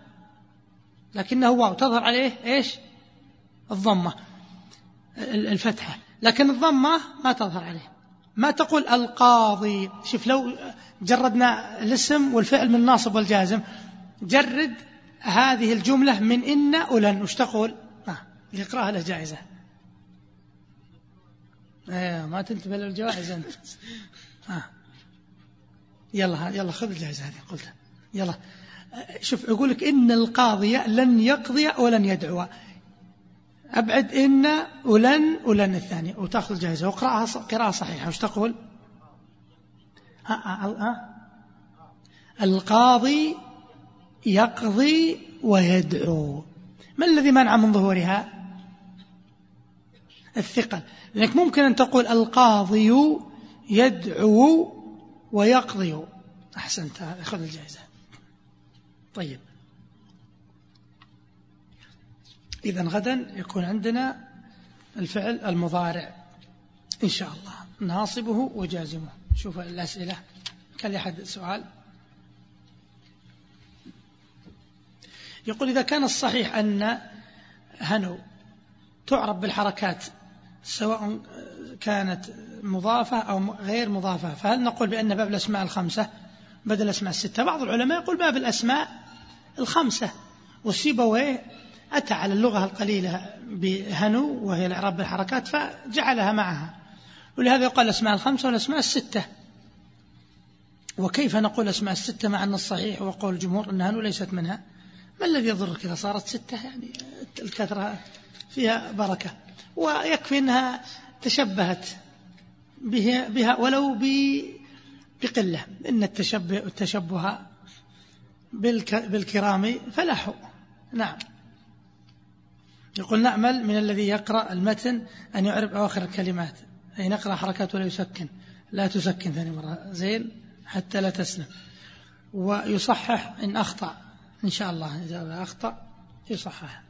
لكنه واو تظهر عليه إيش؟ الضمة الفتحة. لكن الضمة ما تظهر عليه. ما تقول القاضي. شوف لو جردنا الاسم والفعل من الناصب والجازم جرد هذه الجملة من إن ولن وش تقول؟ آه. يقرأها له جائزة إيه ما تنتبه للجوائز أنت. آه. يلا يلا خذ الجائزة هذه قلتها. يلا. شوف يقول لك إن القاضي لن يقضي ولن يدعو. أبعد إن ولن ولن الثانية وتأخذ جائزة واقرأها قراءة صحيحة. وش تقول؟ ها ها ها. القاضي يقضي ويدعو. ما الذي منع من ظهورها؟ الثقل. لأنك ممكن أن تقول القاضي يدعو ويقضي. أحسنت خذ الجائزة. طيب. إذا غدا يكون عندنا الفعل المضارع. إن شاء الله. ناصبه وجازمه. شوف الأسئلة. كان لأحد سؤال. يقول إذا كان الصحيح أن هنو تعرب بالحركات سواء كانت مضافة أو غير مضافة. فهل نقول بأن باب الأسماء الخمسة بدل الأسماء الستة؟ بعض العلماء يقول باب الأسماء الخمسة. والسيبويه أتى على اللغة القليلة بهنو وهي الإعراب بالحركات فجعلها معها. ولهذا يقال الأسماء الخمسة والأسماء الستة. وكيف نقول الأسماء الستة مع أن الصحيح وقول الجمهور أن هنو ليست منها؟ ما الذي يضرك إذا صارت ستة؟ يعني الكثرة فيها بركة. ويكفي أنها تشبهت بها ولو بقلة. إن التشبه, التشبه بالكرام فلاحوا. نعم. يقول نأمل من الذي يقرأ المتن أن يعرف أواخر الكلمات. أي نقرأ حركات ولا يسكن. لا تسكن ثاني مرة. زين؟ حتى لا تسلم. ويصحح إن أخطأ. إن شاء الله إذا أخطأ يصحح.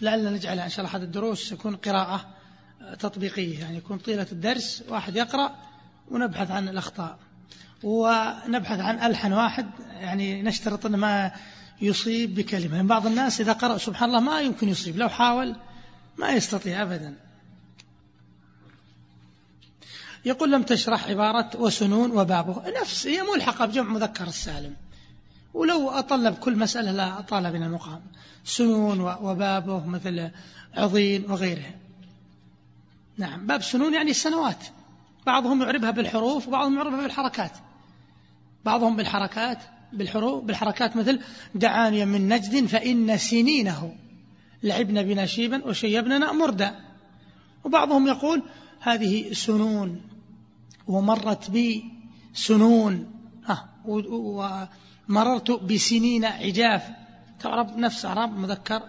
لعلنا نجعل إن شاء الله هذه الدروس يكون قراءة تطبيقية يعني يكون طيلة الدرس واحد يقرأ ونبحث عن الأخطاء. ونبحث عن ألحن واحد يعني نشترط أن ما يصيب بكلمة. يعني بعض الناس إذا قرأ سبحان الله ما يمكن يصيب لو حاول ما يستطيع أبدا. يقول لم تشرح عبارة وسنون وبابه. نفس هي ملحقة بجمع مذكر السالم. ولو أطلب كل مسألة لا أطال بنا المقام. سنون وبابه مثل عظيم وغيره نعم باب سنون يعني السنوات. بعضهم يعربها بالحروف وبعضهم يعربها بالحركات. بعضهم بالحركات بالحروف بالحركات مثل دعاني من نجد فإن سنينه. لعبنا بنا شيبا وشيبنا مردا. وبعضهم يقول هذه سنون ومرت بي سنون. ها ومررت بسنين عجاف. تعرب نفس أعراب مذكر.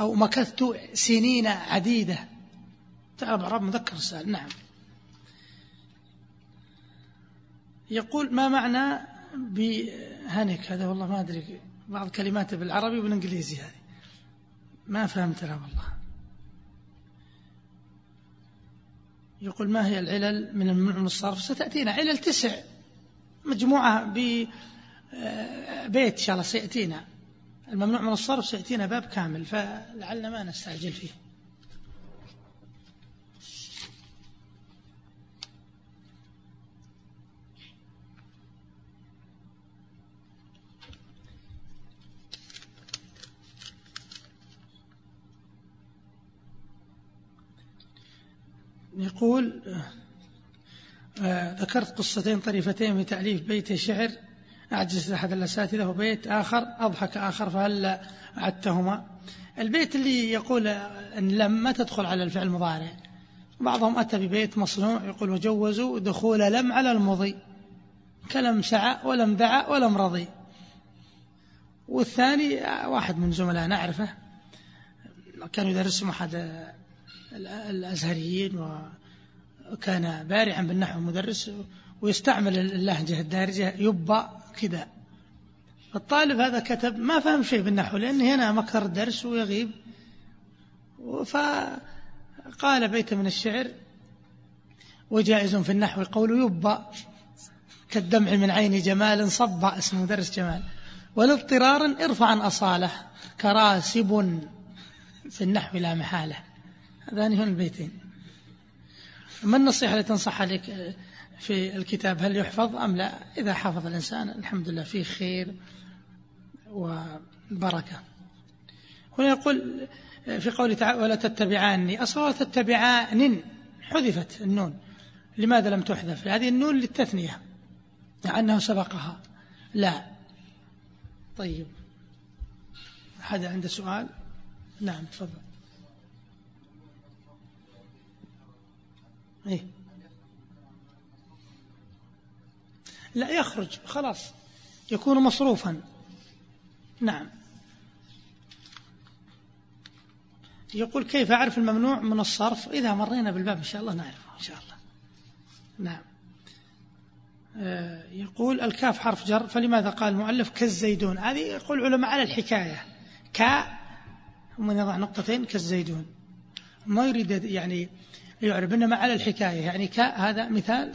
أو مكثت سنين عديدة. تعرب أعراب مذكر سال نعم. يقول ما معنى بهنك هذا والله ما أدري. بعض كلماته بالعربي وبالإنجليزي هذه. ما فهمتها والله. يقول ما هي العلل من الصرف؟ ستأتينا. علل تسع. مجموعة ببيت إن شاء الله سيأتينا. الممنوع من الصرف سيأتينا باب كامل فلعلنا ما نستعجل فيه. يقول آه، ذكرت قصتين طريفتين في تأليف بيت شعر. أعجز أحد الأساتذة وبيت آخر أضحك آخر فهل عدتهما. البيت اللي يقول أن لم ما تدخل على الفعل المضارع. بعضهم أتى ببيت مصنوع يقول وجوزوا دخول لم على المضي. كلم سعى ولم دعا ولم رضي. والثاني واحد من زملاء نعرفه. كان يدرسهم أحد الأزهريين وكان بارعا بالنحو مدرس. ويستعمل اللهجة الدارجة يبا كذا. الطالب هذا كتب ما فهم شيء بالنحو لأنه هنا مكثر الدرس ويغيب. فقال بيت من الشعر وجائز في النحو قول يبا كالدمع من عين جمال صب اسمه مدرس جمال. والاضطرار ارفع عن أصالة كراسب في النحو لا محالة. هذان هن البيتين. ما النصيحة التي تنصح لك في الكتاب هل يحفظ أم لا؟ إذا حفظ الإنسان الحمد لله فيه خير وبركة. هنا يقول في قوله تعالى ولا تتبعاني. أصلا ولا تتبعان حذفت النون. لماذا لم تحذف؟ هذه النون للتثنية مع أنه سبقها. لا. طيب. أحد عنده سؤال؟ نعم تفضل. إيه. لا يخرج خلاص يكون مصروفا. نعم. يقول كيف أعرف الممنوع من الصرف؟ إذا مرينا بالباب إن شاء الله نعرفه إن شاء الله. نعم. آه، يقول الكاف حرف جر فلماذا قال المؤلف كالزيدون؟ هذه يقول العلماء على الحكاية. كا ثم يضع نقطتين كالزيدون. ما يريد يعني يعرب إنما على الحكاية. يعني كا هذا مثال.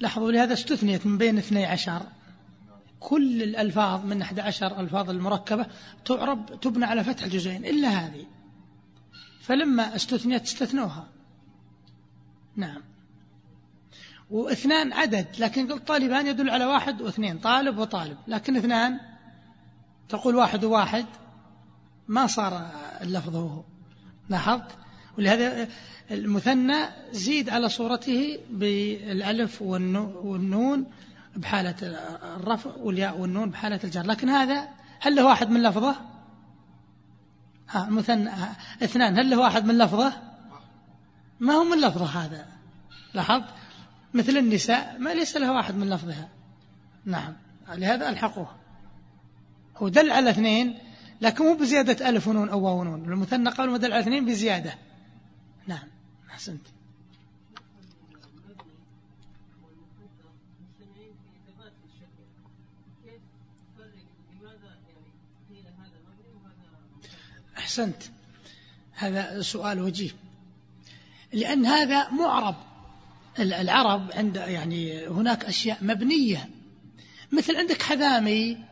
لاحظوا لهذا استثنيت من بين اثني عشر. كل الألفاظ من 11 ألفاظ المركبة تعرب تبنى على فتح الجزئين إلا هذه. فلما استثنيت استثنوها. نعم. واثنان عدد لكن قلت طالبان يدل على واحد واثنين طالب وطالب. لكن اثنان تقول واحد وواحد ما صار اللفظ هو. لاحظت؟ ولهذا المثنى زيد على صورته بالألف والنون بحالة الرفع والياء والنون بحالة الجر. لكن هذا هل له واحد من لفظه؟ ها مثنى اثنان هل له واحد من لفظه؟ ما هو من لفظه هذا؟ لاحظت؟ مثل النساء ما ليس له واحد من لفظها. نعم لهذا ألحقوها هو دل على اثنين لكن مو بزيادة ألف ونون أو واو ونون. المثنى قبل ما دل على اثنين بزيادة. نعم أحسنت. أحسنت. هذا سؤال وجيه. لأن هذا معرب. العرب عند يعني هناك أشياء مبنية. مثل عندك حذامي.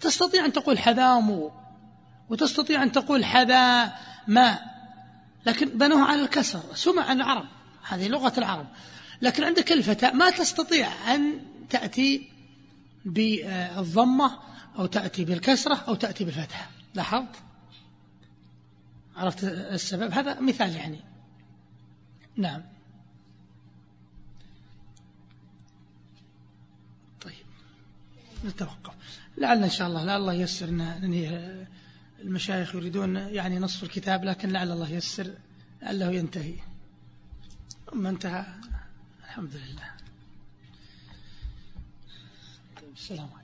تستطيع أن تقول حذامو وتستطيع أن تقول حذا ما لكن بنوها على الكسر. سمع عن العرب؟ هذه لغة العرب. لكن عندك الفتاء ما تستطيع أن تأتي بالضمة أو تأتي بالكسرة أو تأتي بالفتحة. لاحظت؟ عرفت السبب؟ هذا مثال يعني. نعم. طيب. نتوقف. لعل إن شاء الله لعل الله يسر ننهي المشايخ يريدون يعني نصف الكتاب لكن لعل الله يسر لعله ينتهي. ثم انتهى. الحمد لله. السلام عليكم.